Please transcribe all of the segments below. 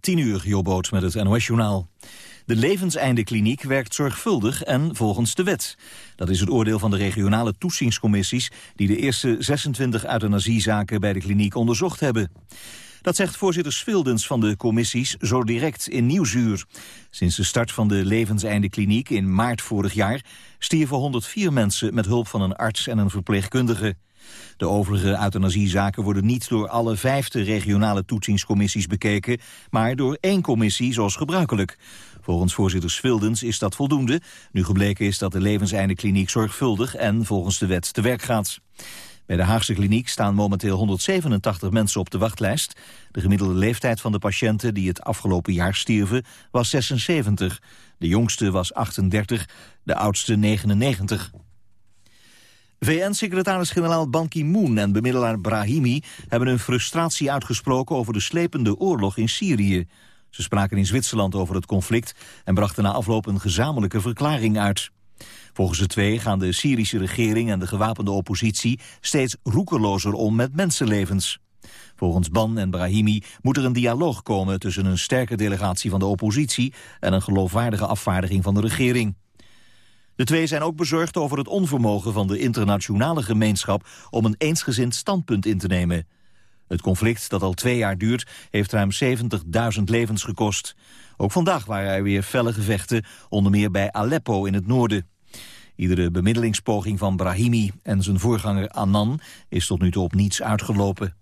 10 uur, Jobboot met het NOS-journaal. De levenseindekliniek werkt zorgvuldig en volgens de wet. Dat is het oordeel van de regionale toetsingscommissies... die de eerste 26 euthanasiezaken bij de kliniek onderzocht hebben. Dat zegt voorzitter Svildens van de commissies zo direct in Nieuwsuur. Sinds de start van de levenseindekliniek in maart vorig jaar... stierven 104 mensen met hulp van een arts en een verpleegkundige. De overige euthanasiezaken worden niet door alle vijfde regionale toetsingscommissies bekeken, maar door één commissie zoals gebruikelijk. Volgens voorzitter Svildens is dat voldoende, nu gebleken is dat de levenseindekliniek zorgvuldig en volgens de wet te werk gaat. Bij de Haagse kliniek staan momenteel 187 mensen op de wachtlijst. De gemiddelde leeftijd van de patiënten die het afgelopen jaar stierven was 76. De jongste was 38, de oudste 99. VN-secretaris-generaal Ban Ki-moon en bemiddelaar Brahimi hebben hun frustratie uitgesproken over de slepende oorlog in Syrië. Ze spraken in Zwitserland over het conflict en brachten na afloop een gezamenlijke verklaring uit. Volgens de twee gaan de Syrische regering en de gewapende oppositie steeds roekelozer om met mensenlevens. Volgens Ban en Brahimi moet er een dialoog komen tussen een sterke delegatie van de oppositie en een geloofwaardige afvaardiging van de regering. De twee zijn ook bezorgd over het onvermogen van de internationale gemeenschap om een eensgezind standpunt in te nemen. Het conflict dat al twee jaar duurt heeft ruim 70.000 levens gekost. Ook vandaag waren er weer felle gevechten, onder meer bij Aleppo in het noorden. Iedere bemiddelingspoging van Brahimi en zijn voorganger Annan is tot nu toe op niets uitgelopen.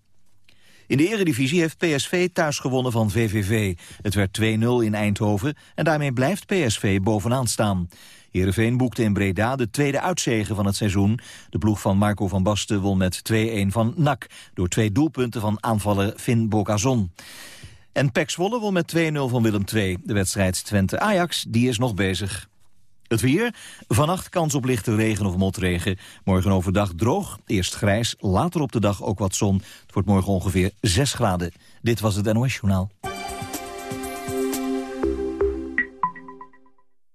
In de eredivisie heeft PSV thuis gewonnen van VVV. Het werd 2-0 in Eindhoven en daarmee blijft PSV bovenaan staan. Heerenveen boekte in Breda de tweede uitzege van het seizoen. De ploeg van Marco van Basten won met 2-1 van NAC... door twee doelpunten van aanvaller Finn Bocazon. En Pek Zwolle won met 2-0 van Willem II. De wedstrijd Twente-Ajax die is nog bezig. Het weer. Vannacht kans op lichte regen of motregen. Morgen overdag droog, eerst grijs, later op de dag ook wat zon. Het wordt morgen ongeveer 6 graden. Dit was het NOS Journaal.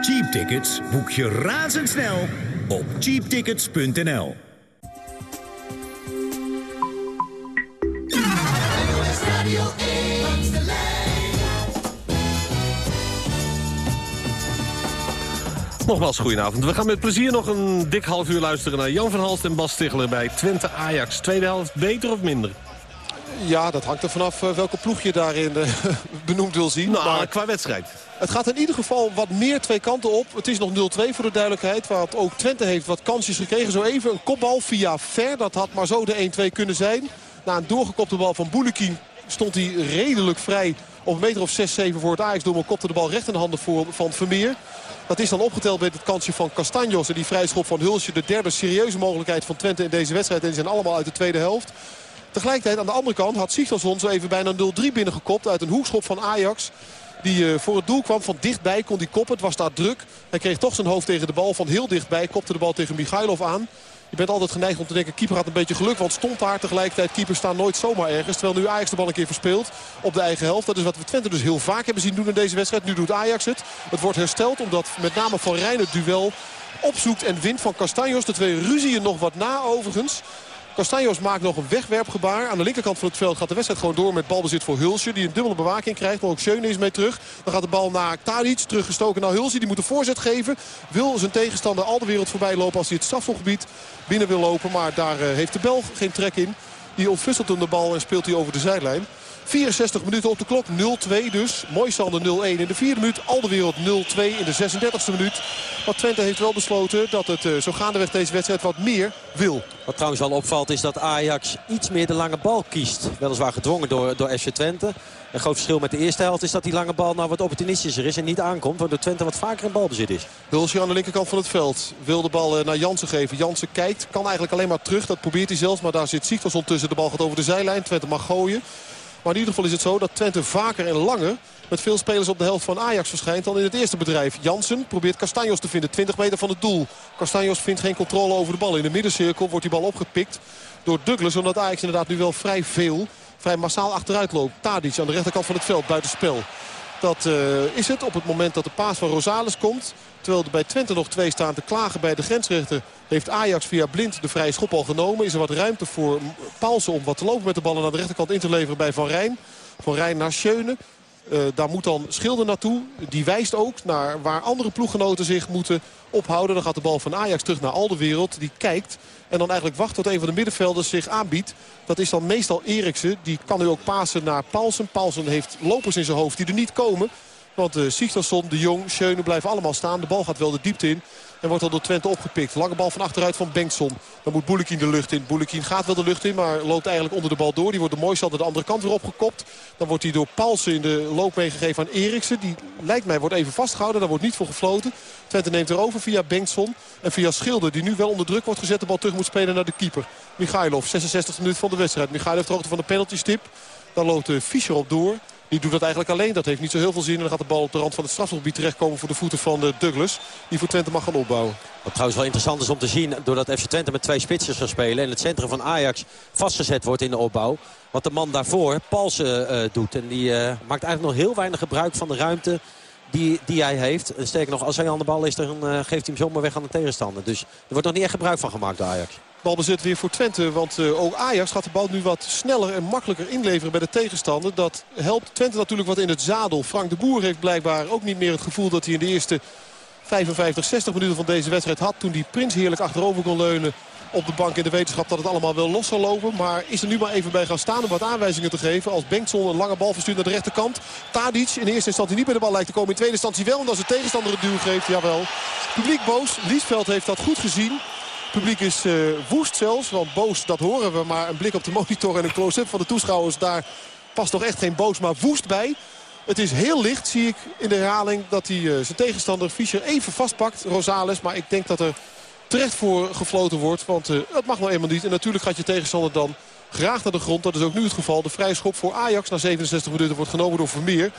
Cheap tickets boek je razendsnel op cheaptickets.nl. Nogmaals, goedenavond. We gaan met plezier nog een dik half uur luisteren naar Jan van Halst en Bas Stigler bij Twente Ajax. Tweede helft beter of minder? Ja, dat hangt er vanaf eh, welke ploeg je daarin eh, benoemd wil zien. Nou, maar qua wedstrijd. Het gaat in ieder geval wat meer twee kanten op. Het is nog 0-2 voor de duidelijkheid. Waar ook Twente heeft wat kansjes gekregen. Zo even een kopbal via Ver. Dat had maar zo de 1-2 kunnen zijn. Na een doorgekopte bal van Boulekin stond hij redelijk vrij. Op een meter of 6-7 voor het Ajax-doel. kopte de bal recht in de handen van Vermeer. Dat is dan opgeteld met het kansje van Castanjos. En die vrijschop van Hulsje. De derde serieuze mogelijkheid van Twente in deze wedstrijd. En die zijn allemaal uit de tweede helft. Tegelijkertijd aan de andere kant had Sigtorsson zo even bijna 0-3 binnengekopt uit een hoekschop van Ajax. Die uh, voor het doel kwam van dichtbij, kon die koppen. Het was daar druk. Hij kreeg toch zijn hoofd tegen de bal van heel dichtbij. Kopte de bal tegen Michailov aan. Je bent altijd geneigd om te denken, keeper had een beetje geluk. Want stond daar tegelijkertijd, keeper staan nooit zomaar ergens. Terwijl nu Ajax de bal een keer verspeelt op de eigen helft. Dat is wat we Twente dus heel vaak hebben zien doen in deze wedstrijd. Nu doet Ajax het. Het wordt hersteld omdat met name Van Rijn het duel opzoekt en wint van Castanjos. De twee ruzieën nog wat na overigens. Castanjos maakt nog een wegwerpgebaar. Aan de linkerkant van het veld gaat de wedstrijd gewoon door met balbezit voor Hulsje. Die een dubbele bewaking krijgt. Maar ook Schöne is mee terug. Dan gaat de bal naar Tadic. Teruggestoken naar Hulsje. Die moet een voorzet geven. Wil zijn tegenstander al de wereld voorbij lopen als hij het strafvolgebied binnen wil lopen. Maar daar eh, heeft de Belg geen trek in. Die ontwisselt hem de bal en speelt hij over de zijlijn. 64 minuten op de klok, 0-2 dus. Mooi Sander 0-1 in de vierde minuut. Al de wereld 0-2 in de 36e minuut. Maar Twente heeft wel besloten dat het uh, zo gaandeweg deze wedstrijd wat meer wil. Wat trouwens wel opvalt is dat Ajax iets meer de lange bal kiest. Weliswaar gedwongen door, door FC Twente. Een groot verschil met de eerste helft is dat die lange bal nou wat opportunistischer is en niet aankomt. Waardoor Twente wat vaker in balbezit is. Hulsje aan de linkerkant van het veld. Wil de bal eh, naar Jansen geven. Jansen kijkt. Kan eigenlijk alleen maar terug. Dat probeert hij zelfs. Maar daar zit Sigtorsson tussen. De bal gaat over de zijlijn. Twente mag gooien. Maar in ieder geval is het zo dat Twente vaker en langer met veel spelers op de helft van Ajax verschijnt dan in het eerste bedrijf. Jansen probeert Castanjos te vinden, 20 meter van het doel. Castanjos vindt geen controle over de bal. In de middencirkel wordt die bal opgepikt door Douglas. Omdat Ajax inderdaad nu wel vrij veel, vrij massaal achteruit loopt. Tadic aan de rechterkant van het veld, buitenspel. Dat uh, is het op het moment dat de paas van Rosales komt. Terwijl er bij Twente nog twee staan te klagen bij de grensrechter... heeft Ajax via Blind de vrije schop al genomen. Is er wat ruimte voor Paulsen om wat te lopen met de ballen... naar de rechterkant in te leveren bij Van Rijn. Van Rijn naar Schöne. Uh, daar moet dan Schilder naartoe. Die wijst ook naar waar andere ploeggenoten zich moeten ophouden. Dan gaat de bal van Ajax terug naar Alderwereld. Die kijkt en dan eigenlijk wacht tot een van de middenvelders zich aanbiedt. Dat is dan meestal Eriksen. Die kan nu ook pasen naar Paulsen. Paulsen heeft lopers in zijn hoofd die er niet komen. Want uh, De Jong, Schöne blijven allemaal staan. De bal gaat wel de diepte in. En wordt al door Twente opgepikt. Lange bal van achteruit van Bengtson. Dan moet Boulekin de lucht in. Boulekin gaat wel de lucht in, maar loopt eigenlijk onder de bal door. Die wordt de mooiste de andere kant weer opgekopt. Dan wordt hij door Paulsen in de loop meegegeven aan Eriksen. Die lijkt mij wordt even vastgehouden. Daar wordt niet voor gefloten. Twente neemt erover via Bengtson. En via Schilder, die nu wel onder druk wordt gezet. De bal terug moet spelen naar de keeper. Michailov, 66 minuten van de wedstrijd. Michailov de van de penaltystip. Dan loopt de Fischer op door. Die doet dat eigenlijk alleen. Dat heeft niet zo heel veel zin. En dan gaat de bal op de rand van het strafgebied terechtkomen voor de voeten van de Douglas. Die voor Twente mag gaan opbouwen. Wat trouwens wel interessant is om te zien. Doordat FC Twente met twee spitsers gaat spelen. En het centrum van Ajax vastgezet wordt in de opbouw. Wat de man daarvoor, Palsen, uh, doet. En die uh, maakt eigenlijk nog heel weinig gebruik van de ruimte die, die hij heeft. Sterker nog, als hij aan de bal is, dan geeft hij hem zomaar weg aan de tegenstander. Dus er wordt nog niet echt gebruik van gemaakt door Ajax. Balbezit weer voor Twente. Want uh, ook Ajax gaat de bal nu wat sneller en makkelijker inleveren bij de tegenstander. Dat helpt Twente natuurlijk wat in het zadel. Frank de Boer heeft blijkbaar ook niet meer het gevoel dat hij in de eerste 55, 60 minuten van deze wedstrijd had. Toen die Prins heerlijk achterover kon leunen op de bank in de wetenschap dat het allemaal wel los zal lopen. Maar is er nu maar even bij gaan staan om wat aanwijzingen te geven. Als Bengtson een lange bal verstuurt naar de rechterkant. Tadic in eerste instantie niet bij de bal lijkt te komen. In tweede instantie wel. En als de tegenstander een duw geeft, jawel. Publiek boos. Liesveld heeft dat goed gezien publiek is uh, woest zelfs. Want boos, dat horen we. Maar een blik op de monitor en een close-up van de toeschouwers... daar past toch echt geen boos, maar woest bij. Het is heel licht, zie ik in de herhaling... dat hij uh, zijn tegenstander Fischer even vastpakt, Rosales. Maar ik denk dat er terecht voor gefloten wordt. Want uh, dat mag nou eenmaal niet. En natuurlijk gaat je tegenstander dan graag naar de grond. Dat is ook nu het geval. De vrije schop voor Ajax na 67 minuten wordt genomen door Vermeer.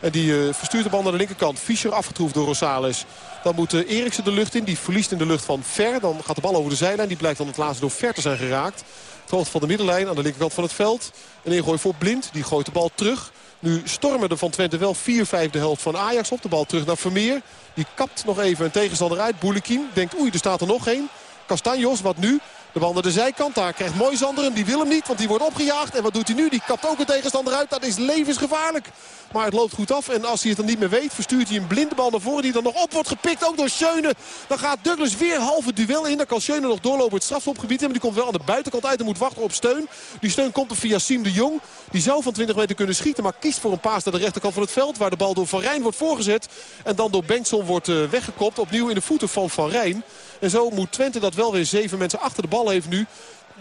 En die uh, verstuurt de bal naar de linkerkant. Fischer afgetroefd door Rosales. Dan moet uh, Eriksen de lucht in. Die verliest in de lucht van Ver. Dan gaat de bal over de zijlijn. Die blijkt dan het laatste door Ver te zijn geraakt. Het hoogte van de middenlijn aan de linkerkant van het veld. Een ingooi voor Blind. Die gooit de bal terug. Nu stormen er van Twente wel 4 vijfde helft van Ajax op. De bal terug naar Vermeer. Die kapt nog even een tegenstander uit. Boulekin denkt oei er staat er nog één. Castanjos wat nu? De bal naar de zijkant. Daar krijgt Moisander. Die wil hem niet, want die wordt opgejaagd. En wat doet hij nu? Die kapt ook een tegenstander uit. Dat is levensgevaarlijk. Maar het loopt goed af. En als hij het dan niet meer weet, verstuurt hij een blinde bal naar voren. Die dan nog op wordt gepikt. Ook door Schöne. Dan gaat Douglas weer halve duel in. Dan kan Schöne nog doorlopen het strafschopgebied. Maar die komt wel aan de buitenkant uit en moet wachten op steun. Die steun komt er via Siem de Jong. Die zou van 20 meter kunnen schieten. Maar kiest voor een paas naar de rechterkant van het veld. Waar de bal door Van Rijn wordt voorgezet. En dan door Bengtson wordt uh, weggekopt. Opnieuw in de voeten van Van Rijn. En zo moet Twente dat wel weer zeven mensen achter de bal heeft nu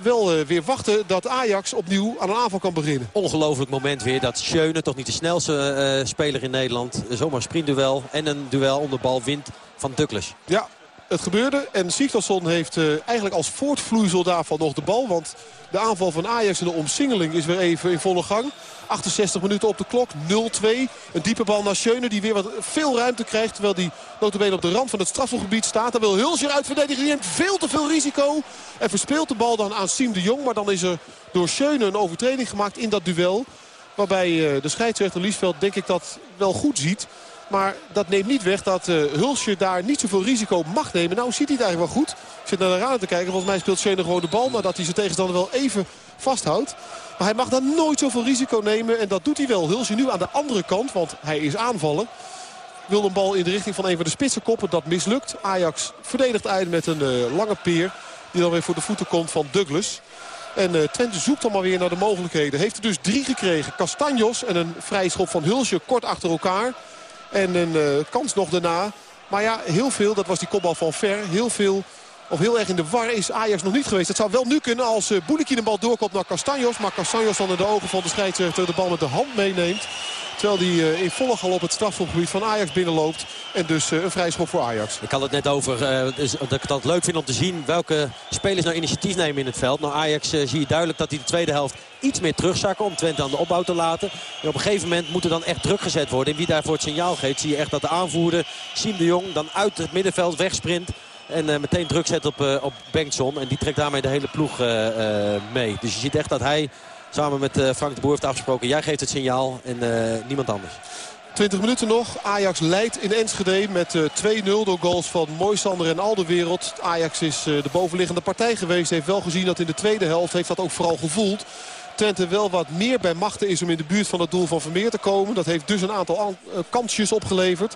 wel uh, weer wachten dat Ajax opnieuw aan een aanval kan beginnen. Ongelooflijk moment weer dat Schöne, toch niet de snelste uh, speler in Nederland... zomaar sprintduel en een duel om de bal wint van Douglas. Ja, het gebeurde. En Sigtorsson heeft uh, eigenlijk als voortvloeisel daarvan nog de bal. Want de aanval van Ajax en de omsingeling is weer even in volle gang. 68 minuten op de klok, 0-2. Een diepe bal naar Schöne die weer wat veel ruimte krijgt. Terwijl die notabene op de rand van het strafselgebied staat. Dan wil Hulsje uitverdedigen. Die neemt veel te veel risico. En verspeelt de bal dan aan Siem de Jong. Maar dan is er door Schöne een overtreding gemaakt in dat duel. Waarbij uh, de scheidsrechter Liesveld denk ik dat wel goed ziet. Maar dat neemt niet weg dat uh, Hulsje daar niet zoveel risico mag nemen. Nou ziet hij het eigenlijk wel goed. Zit naar de raden te kijken. Volgens mij speelt Schöne gewoon de bal. Maar dat hij zijn tegenstander wel even vasthoudt. Maar hij mag dan nooit zoveel risico nemen. En dat doet hij wel. Hulsje nu aan de andere kant. Want hij is aanvallen. Wil een bal in de richting van een van de spitsen koppen. Dat mislukt. Ajax verdedigt uit met een uh, lange peer. Die dan weer voor de voeten komt van Douglas. En uh, Twente zoekt dan maar weer naar de mogelijkheden. Heeft er dus drie gekregen. Castanjos en een vrije schop van Hulsje kort achter elkaar. En een uh, kans nog daarna. Maar ja, heel veel, dat was die kopbal van Ver. Heel veel, of heel erg in de war is Ajax nog niet geweest. Het zou wel nu kunnen als uh, de bal doorkomt naar Castanjos. Maar Castanjos dan in de ogen van de scheidsrechter de bal met de hand meeneemt. Terwijl hij uh, in volle gal op het strafschopgebied van Ajax binnenloopt. En dus een vrij schop voor Ajax. Ik had het net over dus dat ik het leuk vind om te zien welke spelers nou initiatief nemen in het veld. Nou Ajax zie je duidelijk dat hij de tweede helft iets meer terugzakken om Twente aan de opbouw te laten. En op een gegeven moment moet er dan echt druk gezet worden. En wie daarvoor het signaal geeft, zie je echt dat de aanvoerder Siem de Jong dan uit het middenveld wegsprint. En uh, meteen druk zet op, uh, op Bengtson. En die trekt daarmee de hele ploeg uh, mee. Dus je ziet echt dat hij samen met Frank de Boer heeft afgesproken. Jij geeft het signaal en niemand anders. 20 minuten nog. Ajax leidt in Enschede met uh, 2-0 door goals van Moisander en Alderwereld. Ajax is de bovenliggende partij geweest. Heeft wel gezien dat in de tweede helft heeft dat ook vooral gevoeld. Twente wel wat meer bij machten is om in de buurt van het doel van Vermeer te komen. Dat heeft dus een aantal uh, kansjes opgeleverd.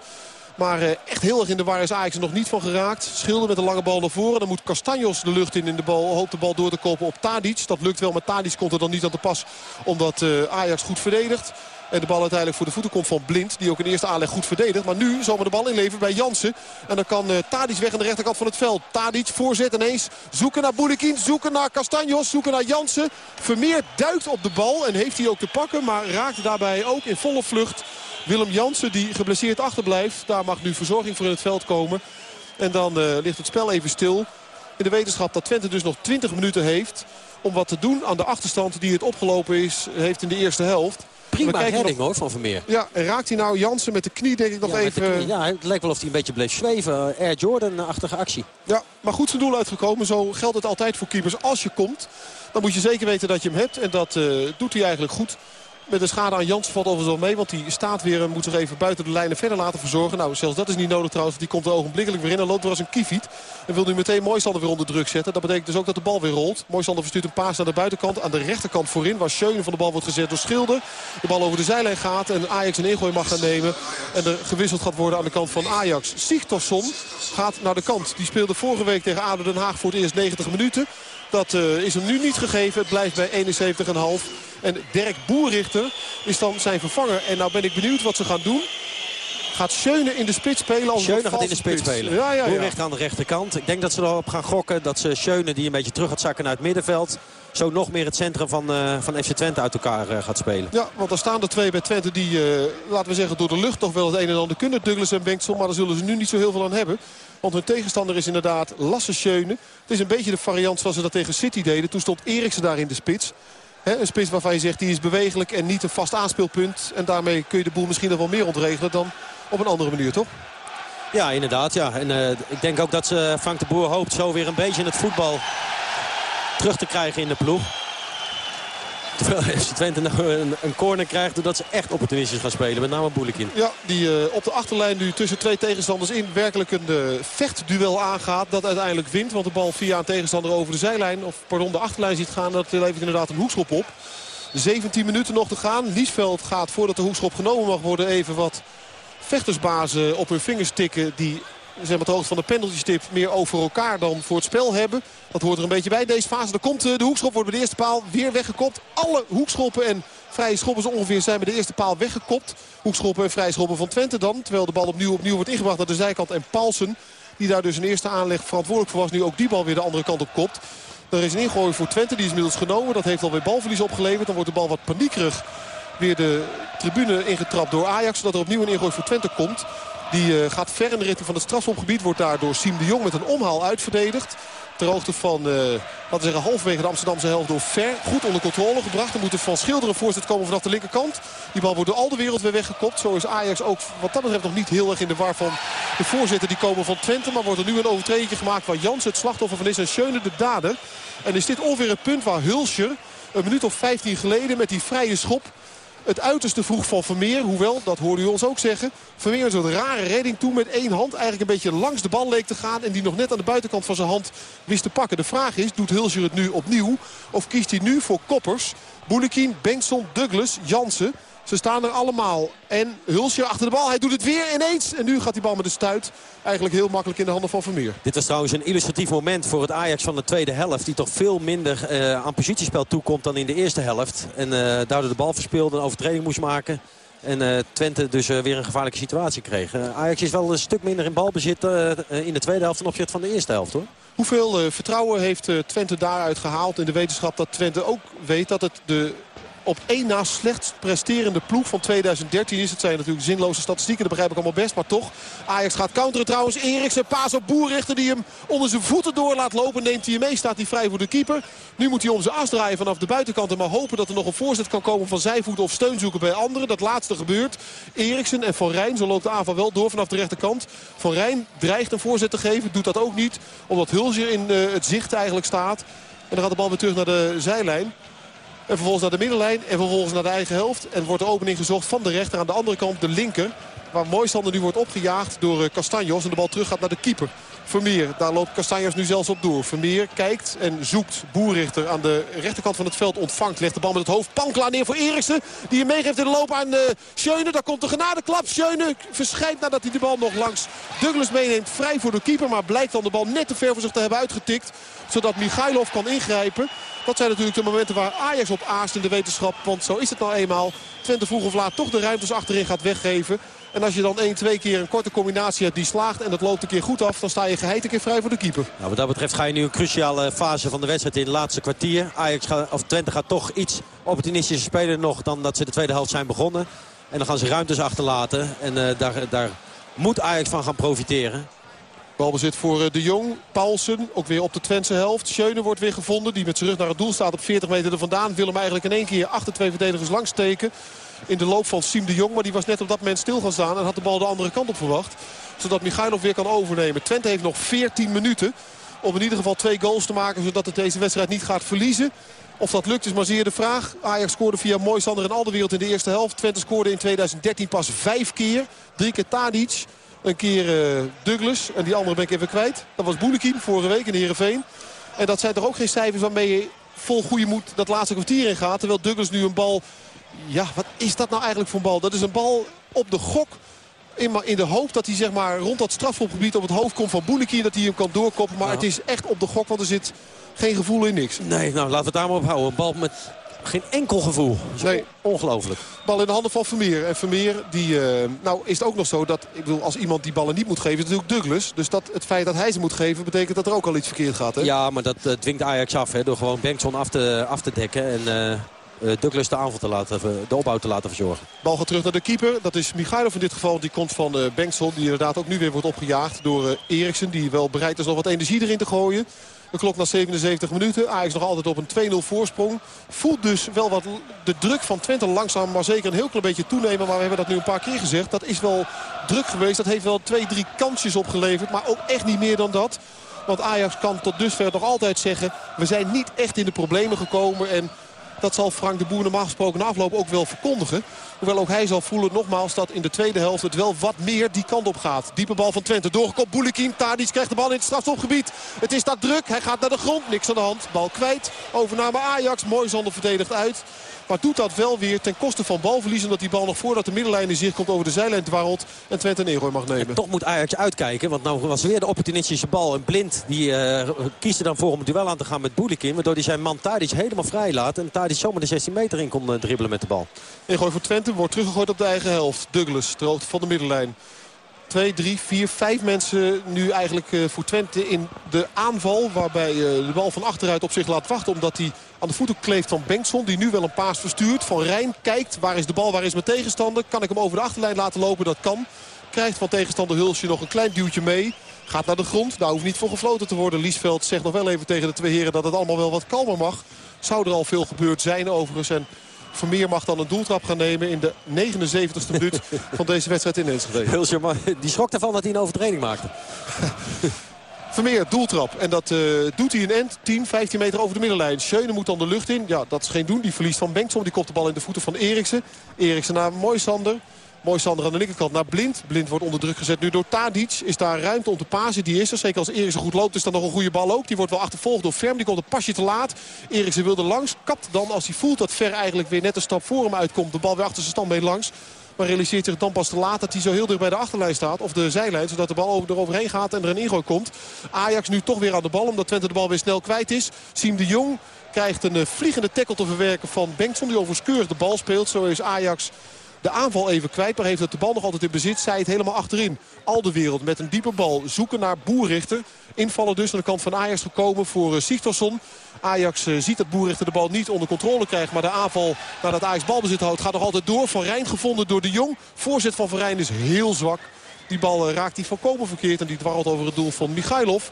Maar uh, echt heel erg in de war is Ajax er nog niet van geraakt. Schilder met een lange bal naar voren. Dan moet Castanjos de lucht in in de bal. Hoopt de bal door te kopen op Tadic. Dat lukt wel, maar Tadic komt er dan niet aan te pas. Omdat uh, Ajax goed verdedigt. En de bal uiteindelijk voor de voeten komt van Blind. Die ook in eerste aanleg goed verdedigt. Maar nu men de bal inleveren bij Jansen. En dan kan uh, Tadic weg aan de rechterkant van het veld. Tadic voorzet ineens. Zoeken naar Boulekin. Zoeken naar Castanjos. Zoeken naar Jansen. Vermeer duikt op de bal. En heeft hij ook te pakken. Maar raakt daarbij ook in volle vlucht Willem Jansen die geblesseerd achterblijft. Daar mag nu verzorging voor in het veld komen. En dan uh, ligt het spel even stil. In de wetenschap dat Twente dus nog 20 minuten heeft om wat te doen aan de achterstand die het opgelopen is, heeft in de eerste helft. Prima redding hoor van Vermeer. Ja, en raakt hij nou Jansen met de knie denk ik nog ja, even... Knie, ja, het lijkt wel of hij een beetje bleef zweven. Air Jordan-achtige actie. Ja, maar goed zijn doel uitgekomen. Zo geldt het altijd voor keepers. Als je komt, dan moet je zeker weten dat je hem hebt. En dat uh, doet hij eigenlijk goed. Met de schade aan Jansen valt overigens wel mee. Want die staat weer en moet zich even buiten de lijnen verder laten verzorgen. Nou, zelfs dat is niet nodig trouwens. Die komt er ogenblikkelijk weer in. En loopt er als een kiefiet. En wil nu meteen Moisander weer onder druk zetten. Dat betekent dus ook dat de bal weer rolt. Moisander verstuurt een paas naar de buitenkant. Aan de rechterkant voorin. Waar Schöne van de bal wordt gezet door Schilder. De bal over de zijlijn gaat. En Ajax een ingooi mag gaan nemen. En er gewisseld gaat worden aan de kant van Ajax. Sigtorsson gaat naar de kant. Die speelde vorige week tegen ADO Den Haag voor het eerst 90 minuten. Dat uh, is hem nu niet gegeven. Het blijft bij 71,5. En Dirk Boerrichter is dan zijn vervanger. En nou ben ik benieuwd wat ze gaan doen. Gaat Schöne in de spits spelen? Als Schöne gaat in de spits spelen. Ja, ja, ja. Boerrichter aan de rechterkant. Ik denk dat ze erop gaan gokken dat ze Schöne die een beetje terug gaat zakken naar het middenveld zo nog meer het centrum van, uh, van FC Twente uit elkaar uh, gaat spelen. Ja, want er staan er twee bij Twente die, uh, laten we zeggen, door de lucht toch wel het een en ander kunnen. Douglas en Bengtson, maar daar zullen ze nu niet zo heel veel aan hebben. Want hun tegenstander is inderdaad Lasse Schöne. Het is een beetje de variant zoals ze dat tegen City deden. Toen stond Eriksen daar in de spits. Een spits waarvan je zegt die is bewegelijk en niet een vast aanspeelpunt. En daarmee kun je de boel misschien nog wel meer ontregelen dan op een andere manier, toch? Ja, inderdaad. Ja. En uh, ik denk ook dat ze Frank de Boer hoopt zo weer een beetje in het voetbal terug te krijgen in de ploeg. Terwijl FC Twente een, een corner krijgt doordat ze echt opportunistisch gaan spelen. Met name Boelekin. Ja, die uh, op de achterlijn nu tussen twee tegenstanders in werkelijk een uh, vechtduel aangaat. Dat uiteindelijk wint. Want de bal via een tegenstander over de zijlijn, of pardon de achterlijn ziet gaan. Dat levert inderdaad een hoekschop op. 17 minuten nog te gaan. Liesveld gaat voordat de hoekschop genomen mag worden even wat vechtersbazen op hun vingers tikken. Die zeg maar, de hoogte van de penaltystip meer over elkaar dan voor het spel hebben. Dat hoort er een beetje bij deze fase. Er komt de hoekschop, wordt bij de eerste paal weer weggekopt. Alle hoekschoppen en vrije schoppen ongeveer zijn bij de eerste paal weggekopt. Hoekschoppen en vrije schoppen van Twente dan. Terwijl de bal opnieuw, opnieuw wordt ingebracht naar de zijkant. En Paulsen, die daar dus een eerste aanleg verantwoordelijk voor was, nu ook die bal weer de andere kant op kopt. Er is een ingooi voor Twente, die is inmiddels genomen. Dat heeft alweer balverlies opgeleverd. Dan wordt de bal wat paniekerig weer de tribune ingetrapt door Ajax. Zodat er opnieuw een ingooi voor Twente komt. Die uh, gaat ver in de richting van het strafschopgebied. Wordt daar door Siem de Jong met een omhaal uitverdedigd. Ter hoogte van, uh, laten we zeggen, halverwege de Amsterdamse helft door Ver. Goed onder controle gebracht. Er van Schilderen voorzet komen vanaf de linkerkant. Die bal wordt door al de wereld weer weggekopt. Zo is Ajax ook wat dat betreft nog niet heel erg in de war van de voorzetten die komen van Twente. Maar wordt er nu een overtreding gemaakt waar Jans het slachtoffer van is. En Schöne de dader. En is dit ongeveer het punt waar Hulscher een minuut of 15 geleden met die vrije schop het uiterste vroeg van Vermeer. Hoewel, dat hoorde u ons ook zeggen. Vermeer een rare redding toe met één hand. Eigenlijk een beetje langs de bal leek te gaan. En die nog net aan de buitenkant van zijn hand wist te pakken. De vraag is, doet Hulscher het nu opnieuw? Of kiest hij nu voor koppers? Boulekin, Bengtson, Douglas, Jansen. Ze staan er allemaal. En Hulsje achter de bal. Hij doet het weer ineens. En nu gaat die bal met de stuit eigenlijk heel makkelijk in de handen van Vermeer. Dit was trouwens een illustratief moment voor het Ajax van de tweede helft. Die toch veel minder uh, aan positiespel toekomt dan in de eerste helft. En uh, daardoor de bal verspeelde, een overtreding moest maken. En uh, Twente dus weer een gevaarlijke situatie kreeg. Ajax is wel een stuk minder in balbezit in de tweede helft ten opzichte van de eerste helft hoor. Hoeveel vertrouwen heeft Twente daaruit gehaald in de wetenschap dat Twente ook weet dat het de op één na slechtst presterende ploeg van 2013 is. Het zijn natuurlijk zinloze statistieken, dat begrijp ik allemaal best. Maar toch, Ajax gaat counteren trouwens. Eriksen, paas op Boerrichter die hem onder zijn voeten door laat lopen. Neemt hij mee, staat hij vrij voor de keeper. Nu moet hij om zijn as draaien vanaf de buitenkant. En maar hopen dat er nog een voorzet kan komen van zijvoet of steun zoeken bij anderen. Dat laatste gebeurt. Eriksen en Van Rijn, zo loopt de aanval wel door vanaf de rechterkant. Van Rijn dreigt een voorzet te geven, doet dat ook niet. Omdat Hulsje in uh, het zicht eigenlijk staat. En dan gaat de bal weer terug naar de zijlijn. En vervolgens naar de middenlijn en vervolgens naar de eigen helft. En wordt de opening gezocht van de rechter aan de andere kant de linker. Waar Mooistander nu wordt opgejaagd door Castanjos. En de bal terug gaat naar de keeper. Vermeer, daar loopt Castanjos nu zelfs op door. Vermeer kijkt en zoekt Boerrichter aan de rechterkant van het veld. Ontvangt, legt de bal met het hoofd. Pankla neer voor Eriksen. Die hem meegeeft in de loop aan uh, Schöne. Daar komt de genadeklap. Schöne verschijnt nadat hij de bal nog langs Douglas meeneemt. Vrij voor de keeper. Maar blijkt dan de bal net te ver voor zich te hebben uitgetikt. Zodat Michailov kan ingrijpen. Dat zijn natuurlijk de momenten waar Ajax op aast in de wetenschap. Want zo is het nou eenmaal. Twente vroeg of laat toch de ruimtes achterin gaat weggeven. En als je dan één, twee keer een korte combinatie hebt die slaagt... en dat loopt een keer goed af, dan sta je geheid een keer vrij voor de keeper. Nou, wat dat betreft ga je nu een cruciale fase van de wedstrijd in het laatste kwartier. Ajax gaat, of Twente gaat toch iets opportunistischer spelen nog... dan dat ze de tweede helft zijn begonnen. En dan gaan ze ruimtes achterlaten. En uh, daar, daar moet Ajax van gaan profiteren. Balbezit voor De Jong. Paulsen, ook weer op de Twentse helft. Schöne wordt weer gevonden. Die met zijn rug naar het doel staat op 40 meter er vandaan. Wil hem eigenlijk in één keer achter twee verdedigers langs steken in de loop van Siem de Jong. Maar die was net op dat moment stil gaan staan en had de bal de andere kant op verwacht. Zodat Michailov weer kan overnemen. Twente heeft nog 14 minuten om in ieder geval twee goals te maken. Zodat het deze wedstrijd niet gaat verliezen. Of dat lukt is maar zeer de vraag. Ajax scoorde via Moisander en Alderwereld in de eerste helft. Twente scoorde in 2013 pas vijf keer. Drie keer Tadic. Een keer uh, Douglas. En die andere ben ik even kwijt. Dat was Boelekin vorige week in Heerenveen. En dat zijn toch ook geen cijfers waarmee je vol goede moed dat laatste kwartier in gaat. Terwijl Douglas nu een bal ja, wat is dat nou eigenlijk voor een bal? Dat is een bal op de gok. In, in de hoop dat hij zeg maar, rond dat strafschopgebied op het hoofd komt van Boelekier. Dat hij hem kan doorkoppen. Maar het is echt op de gok, want er zit geen gevoel in niks. Nee, nou laten we het daar maar op houden. Een bal met geen enkel gevoel. Nee. Ongelooflijk. Bal in de handen van Vermeer. En Vermeer, die, uh, nou is het ook nog zo dat, ik bedoel, als iemand die ballen niet moet geven, is natuurlijk Douglas. Dus dat, het feit dat hij ze moet geven, betekent dat er ook al iets verkeerd gaat. Hè? Ja, maar dat uh, dwingt Ajax af, hè, door gewoon Bengtson af te, af te dekken. En... Uh... Uh, Douglas de aanval te laten, de opbouw te laten verzorgen. Bal gaat terug naar de keeper. Dat is Michailov in dit geval. Die komt van uh, Bengtsel. Die inderdaad ook nu weer wordt opgejaagd door Eriksen. Die wel bereid is nog wat energie erin te gooien. De klok na 77 minuten. Ajax nog altijd op een 2-0 voorsprong. Voelt dus wel wat de druk van Twente langzaam maar zeker een heel klein beetje toenemen. Maar we hebben dat nu een paar keer gezegd. Dat is wel druk geweest. Dat heeft wel twee, drie kansjes opgeleverd. Maar ook echt niet meer dan dat. Want Ajax kan tot dusver nog altijd zeggen... we zijn niet echt in de problemen gekomen. En dat zal Frank de Boer normaal gesproken na afloop ook wel verkondigen. Hoewel ook hij zal voelen nogmaals dat in de tweede helft het wel wat meer die kant op gaat. Diepe bal van Twente. Doorgekopt Boulikin. Tadic krijgt de bal in het strafstopgebied. Het is daar druk. Hij gaat naar de grond. Niks aan de hand. Bal kwijt. Overname Ajax. Mooi zonder verdedigd uit. Maar doet dat wel weer ten koste van balverlies. Omdat die bal nog voordat de middenlijn in zich komt over de zijlijn dwarrelt. En Twente een ingooi mag nemen. En toch moet Ajax uitkijken. Want nou was weer de opportunistische bal. En Blind die uh, kiest er dan voor om het duel aan te gaan met Boulikin. Waardoor hij zijn man Tadic helemaal vrij laat. En Tadic zomaar de 16 meter in kon uh, dribbelen met de bal. Ingooi voor Twente wordt teruggegooid op de eigen helft. Douglas, de hoogte van de middenlijn. 2, 3, 4, 5 mensen nu eigenlijk uh, voor Twente in de aanval. Waarbij uh, de bal van achteruit op zich laat wachten. Omdat hij aan de voeten kleeft van Bengtson. Die nu wel een paas verstuurt. Van Rijn kijkt. Waar is de bal? Waar is mijn tegenstander? Kan ik hem over de achterlijn laten lopen? Dat kan. Krijgt van tegenstander Hulsje nog een klein duwtje mee. Gaat naar de grond. Daar hoeft niet voor gefloten te worden. Liesveld zegt nog wel even tegen de twee heren dat het allemaal wel wat kalmer mag. Zou er al veel gebeurd zijn overigens. En Vermeer mag dan een doeltrap gaan nemen in de 79ste minuut van deze wedstrijd in Enschede. Hulsje, die schrok ervan dat hij een overtreding maakte. Vermeer, doeltrap. En dat uh, doet hij in end. 10, 15 meter over de middenlijn. Schöne moet dan de lucht in. Ja, dat is geen doen. Die verliest van Bengtson. Die kopt de bal in de voeten van Eriksen. Eriksen naar Moisander. Mooi Sander aan de linkerkant naar Blind. Blind wordt onder druk gezet nu door Tadic. Is daar ruimte om te pasen? Die is er. Zeker als Eriksen goed loopt is dat nog een goede bal ook. Die wordt wel achtervolgd door Ferm. Die komt een pasje te laat. Eriksen wilde langs. Kapt dan als hij voelt dat Ver eigenlijk weer net een stap voor hem uitkomt. De bal weer achter zijn standbeen langs. Maar realiseert zich dan pas te laat dat hij zo heel dicht bij de achterlijn staat. Of de zijlijn. Zodat de bal eroverheen gaat en er een ingooi komt. Ajax nu toch weer aan de bal. Omdat Twente de bal weer snel kwijt is. Siem de Jong krijgt een vliegende tackle te verwerken van Bengtson. Die overigens keurig de bal speelt. Zo is Ajax de aanval even kwijt. Maar heeft het de bal nog altijd in bezit. Zij het helemaal achterin. Al de wereld met een diepe bal zoeken naar Boerrichter. Invallen dus aan de kant van Ajax gekomen voor uh, Sigtorsson. Ajax uh, ziet dat Boerrichter de bal niet onder controle krijgt. Maar de aanval nadat Ajax balbezit houdt gaat nog altijd door. Van Rijn gevonden door de Jong. Voorzet van Van Rijn is heel zwak. Die bal uh, raakt hij volkomen verkeerd. En die dwarrelt over het doel van Michailov.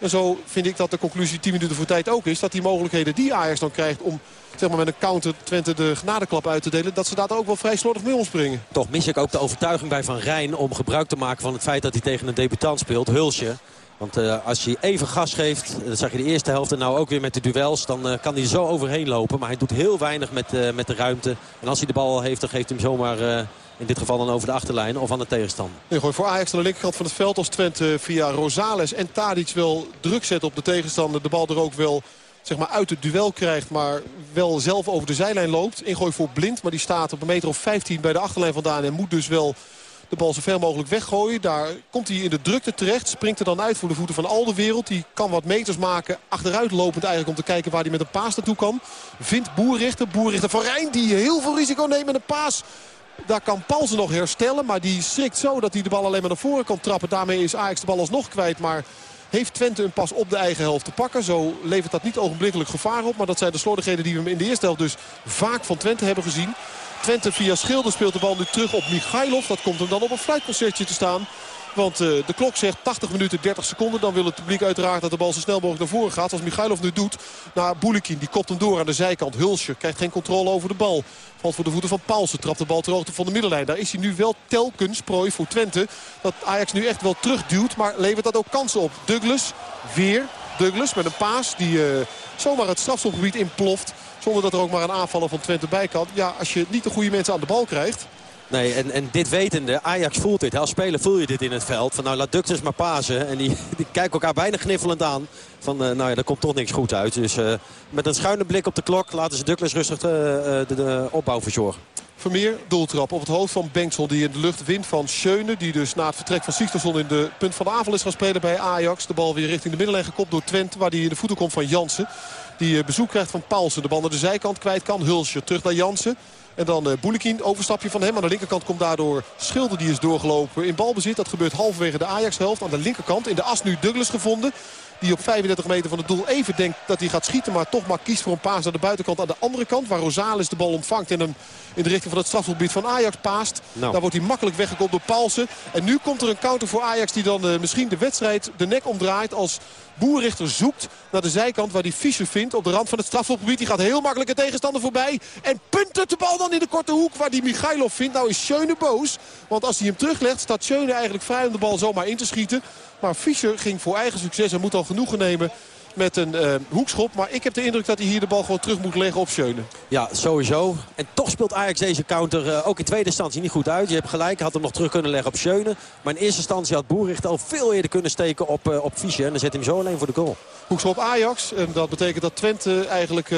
En zo vind ik dat de conclusie 10 minuten voor tijd ook is. Dat die mogelijkheden die Ajax dan krijgt om zeg maar, met een counter Twente de genadeklap uit te delen. Dat ze daar ook wel vrij slordig mee omspringen. Toch mis ik ook de overtuiging bij Van Rijn om gebruik te maken van het feit dat hij tegen een debutant speelt. Hulsje. Want uh, als hij even gas geeft, dat zag je de eerste helft en nou ook weer met de duels... dan uh, kan hij zo overheen lopen. Maar hij doet heel weinig met, met de ruimte. En als hij de bal al heeft, dan geeft hij hem zomaar in dit geval dan over de achterlijn of aan de tegenstander. Nee, voor Ajax aan de linkerkant van het veld als Twente via Rosales en Tadic wel druk zet op de tegenstander. De bal er ook wel zeg maar, uit het duel krijgt, maar wel zelf over de zijlijn loopt. Ingooi voor Blind, maar die staat op een meter of 15 bij de achterlijn vandaan en moet dus wel de bal zo ver mogelijk weggooien. Daar komt hij in de drukte terecht. Springt er dan uit voor de voeten van al de wereld. Die kan wat meters maken. Achteruit lopend eigenlijk om te kijken waar hij met een paas naartoe kan. Vindt Boerrichter. Boerrichter van Rijn die heel veel risico neemt met een paas. Daar kan Paulsen nog herstellen. Maar die schrikt zo dat hij de bal alleen maar naar voren kan trappen. Daarmee is Ajax de bal alsnog kwijt. Maar heeft Twente een pas op de eigen helft te pakken. Zo levert dat niet ogenblikkelijk gevaar op. Maar dat zijn de slordigheden die we in de eerste helft dus vaak van Twente hebben gezien. Twente via Schilder speelt de bal nu terug op Michailov. Dat komt hem dan op een fluitconcertje te staan. Want uh, de klok zegt 80 minuten 30 seconden. Dan wil het publiek uiteraard dat de bal zo snel mogelijk naar voren gaat. Als Michailov nu doet naar Boulikin. Die kopt hem door aan de zijkant. Hulsje krijgt geen controle over de bal. Valt voor de voeten van Paulsen. Trapt de bal ter hoogte van de middenlijn. Daar is hij nu wel telkens prooi voor Twente. Dat Ajax nu echt wel terugduwt. Maar levert dat ook kansen op. Douglas weer. Douglas met een paas die uh, zomaar het strafschopgebied inploft. Zonder dat er ook maar een aanvaller van Twente bij kan. Ja, als je niet de goede mensen aan de bal krijgt... Nee, en, en dit wetende, Ajax voelt dit. Als speler voel je dit in het veld. Van nou, laat Ductus maar pasen. En die, die kijken elkaar bijna kniffelend aan. Van uh, nou ja, daar komt toch niks goed uit. Dus uh, met een schuine blik op de klok laten ze Douglas rustig uh, de, de, opbouw verzorgen. Vermeer, doeltrap op het hoofd van Bengtsel die in de lucht wint van Schöne. Die dus na het vertrek van Sigtersson in de punt van de aanval is gaan spelen bij Ajax. De bal weer richting de middenlijn gekopt door Twente. Waar die in de voeten komt van Jansen. Die bezoek krijgt van Paulsen. De bal naar de zijkant kwijt kan. Hulsje terug naar Jansen. En dan uh, Boulikin, overstapje van hem. Aan de linkerkant komt daardoor Schilder die is doorgelopen in balbezit. Dat gebeurt halverwege de Ajax-helft. Aan de linkerkant in de as nu Douglas gevonden. Die op 35 meter van het doel even denkt dat hij gaat schieten. Maar toch maar kiest voor een paas aan de buitenkant aan de andere kant. Waar Rosales de bal ontvangt en hem in de richting van het strafgebied van Ajax paast. Nou. Daar wordt hij makkelijk weggekomen door Paulsen. En nu komt er een counter voor Ajax die dan uh, misschien de wedstrijd de nek omdraait. Als Boerrichter zoekt naar de zijkant waar hij Fischer vindt. Op de rand van het strafgebied. Die gaat heel makkelijk een tegenstander voorbij. En punt de bal dan in de korte hoek waar die Michailov vindt. Nou is Schöne boos. Want als hij hem teruglegt staat Schöne eigenlijk vrij om de bal zomaar in te schieten. Maar Fischer ging voor eigen succes en moet al genoegen nemen met een uh, hoekschop. Maar ik heb de indruk dat hij hier de bal gewoon terug moet leggen op Schöne. Ja, sowieso. En toch speelt Ajax deze counter uh, ook in tweede instantie niet goed uit. Je hebt gelijk, had hem nog terug kunnen leggen op Schöne. Maar in eerste instantie had Boericht al veel eerder kunnen steken op, uh, op Fischer. En dan zet hij hem zo alleen voor de goal. Hoekschop Ajax. En dat betekent dat Twente eigenlijk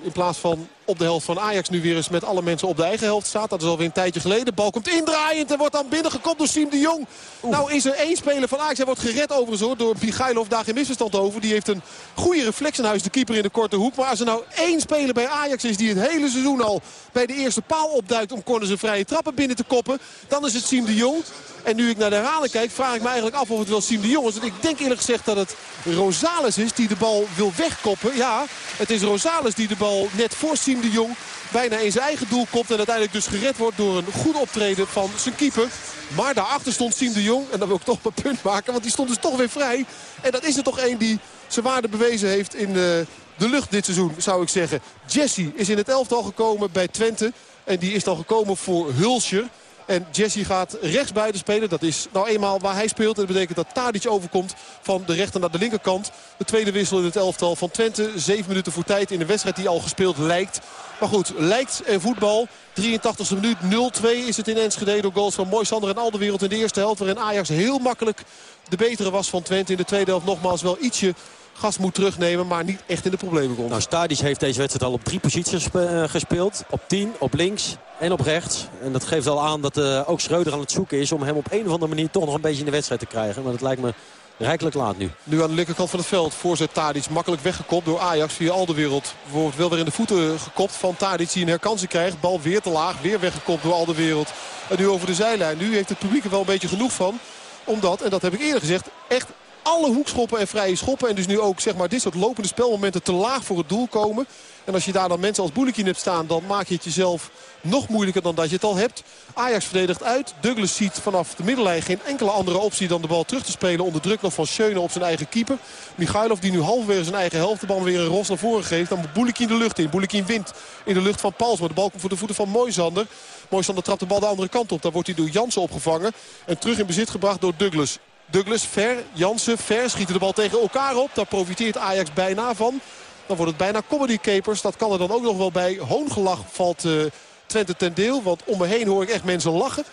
in plaats van op de helft van Ajax nu weer eens met alle mensen op de eigen helft staat. Dat is alweer een tijdje geleden. Bal komt indraaiend en wordt dan binnengekopt door Siem de Jong. Nou is er één speler van Ajax. Hij wordt gered overigens hoor, door Michailov. Daar geen misverstand over. Die heeft een goede reflex in huis. De keeper in de korte hoek. Maar als er nou één speler bij Ajax is die het hele seizoen al bij de eerste paal opduikt om corners en vrije trappen binnen te koppen. Dan is het Siem de Jong. En nu ik naar de herhaling kijk, vraag ik me eigenlijk af of het wel Siem de Jong is. Want ik denk eerlijk gezegd dat het Rosales is die de bal wil wegkoppen. Ja, het is Rosales die de bal net voor Siem de Jong bijna in zijn eigen doel komt. En uiteindelijk dus gered wordt door een goed optreden van zijn keeper. Maar daarachter stond Siem de Jong. En dan wil ik toch een punt maken. Want die stond dus toch weer vrij. En dat is er toch één die zijn waarde bewezen heeft in de, de lucht dit seizoen, zou ik zeggen. Jesse is in het elftal gekomen bij Twente. En die is dan gekomen voor Hulscher. En Jesse gaat rechtsbuiten spelen. Dat is nou eenmaal waar hij speelt. En dat betekent dat Tadic overkomt van de rechter naar de linkerkant. De tweede wissel in het elftal van Twente. Zeven minuten voor tijd in een wedstrijd die al gespeeld lijkt. Maar goed, lijkt en voetbal. 83e minuut 0-2 is het in Enschede door goals van Moisander en Alderwereld in de eerste helft. Waarin Ajax heel makkelijk de betere was van Twente. In de tweede helft nogmaals wel ietsje gas moet terugnemen, maar niet echt in de problemen komt. Nou, Stadis heeft deze wedstrijd al op drie posities uh, gespeeld. Op 10, op links en op rechts. En dat geeft al aan dat uh, ook Schreuder aan het zoeken is om hem op een of andere manier toch nog een beetje in de wedstrijd te krijgen. Maar dat lijkt me rijkelijk laat nu. Nu aan de linkerkant van het veld. Voorzet Tadic makkelijk weggekopt door Ajax via al de wereld. Wordt wel weer in de voeten gekopt van Tadic die een herkansing krijgt. Bal weer te laag. Weer weggekopt door al de wereld. En nu over de zijlijn. Nu heeft het publiek er wel een beetje genoeg van. Omdat, en dat heb ik eerder gezegd, echt alle hoekschoppen en vrije schoppen. En dus nu ook zeg maar, dit soort lopende spelmomenten te laag voor het doel komen. En als je daar dan mensen als Boulekin hebt staan... dan maak je het jezelf nog moeilijker dan dat je het al hebt. Ajax verdedigt uit. Douglas ziet vanaf de middenlijn geen enkele andere optie... dan de bal terug te spelen onder druk nog van Schöne op zijn eigen keeper. Michailov die nu halverwege zijn eigen helft de bal weer een ros naar voren geeft. Dan moet de lucht in. Boulekin wint in de lucht van Pals. Maar de bal komt voor de voeten van Moisander. Moisander trapt de bal de andere kant op. Daar wordt hij door Jansen opgevangen. En terug in bezit gebracht door Douglas. Douglas ver, Jansen ver, schieten de bal tegen elkaar op. Daar profiteert Ajax bijna van. Dan wordt het bijna comedy capers. Dat kan er dan ook nog wel bij. Hoongelach valt uh, Twente ten deel. Want om me heen hoor ik echt mensen lachen.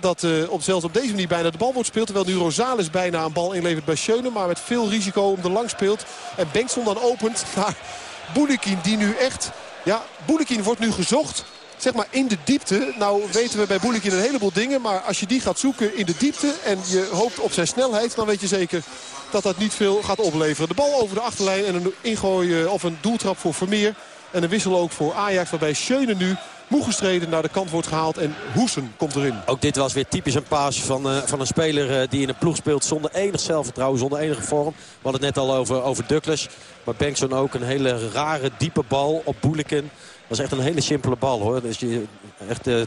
Dat uh, op, zelfs op deze manier bijna de bal wordt speelt. Terwijl nu Rosales bijna een bal inlevert bij Schöne. Maar met veel risico om de lang speelt. En Bengtson dan opent naar Boulikin. Die nu echt... Ja, Boulikin wordt nu gezocht zeg maar in de diepte. Nou weten we bij Boelikin een heleboel dingen. Maar als je die gaat zoeken in de diepte en je hoopt op zijn snelheid... dan weet je zeker dat dat niet veel gaat opleveren. De bal over de achterlijn en een ingooi of een doeltrap voor Vermeer. En een wissel ook voor Ajax waarbij Schöne nu moe gestreden naar de kant wordt gehaald. En Hoesen komt erin. Ook dit was weer typisch een paas van, uh, van een speler uh, die in een ploeg speelt zonder enig zelfvertrouwen, zonder enige vorm. We hadden het net al over, over Douglas. Maar Bengtson ook een hele rare, diepe bal op Boeliken. Is echt een hele simpele bal hoor. Dus je, echt uh,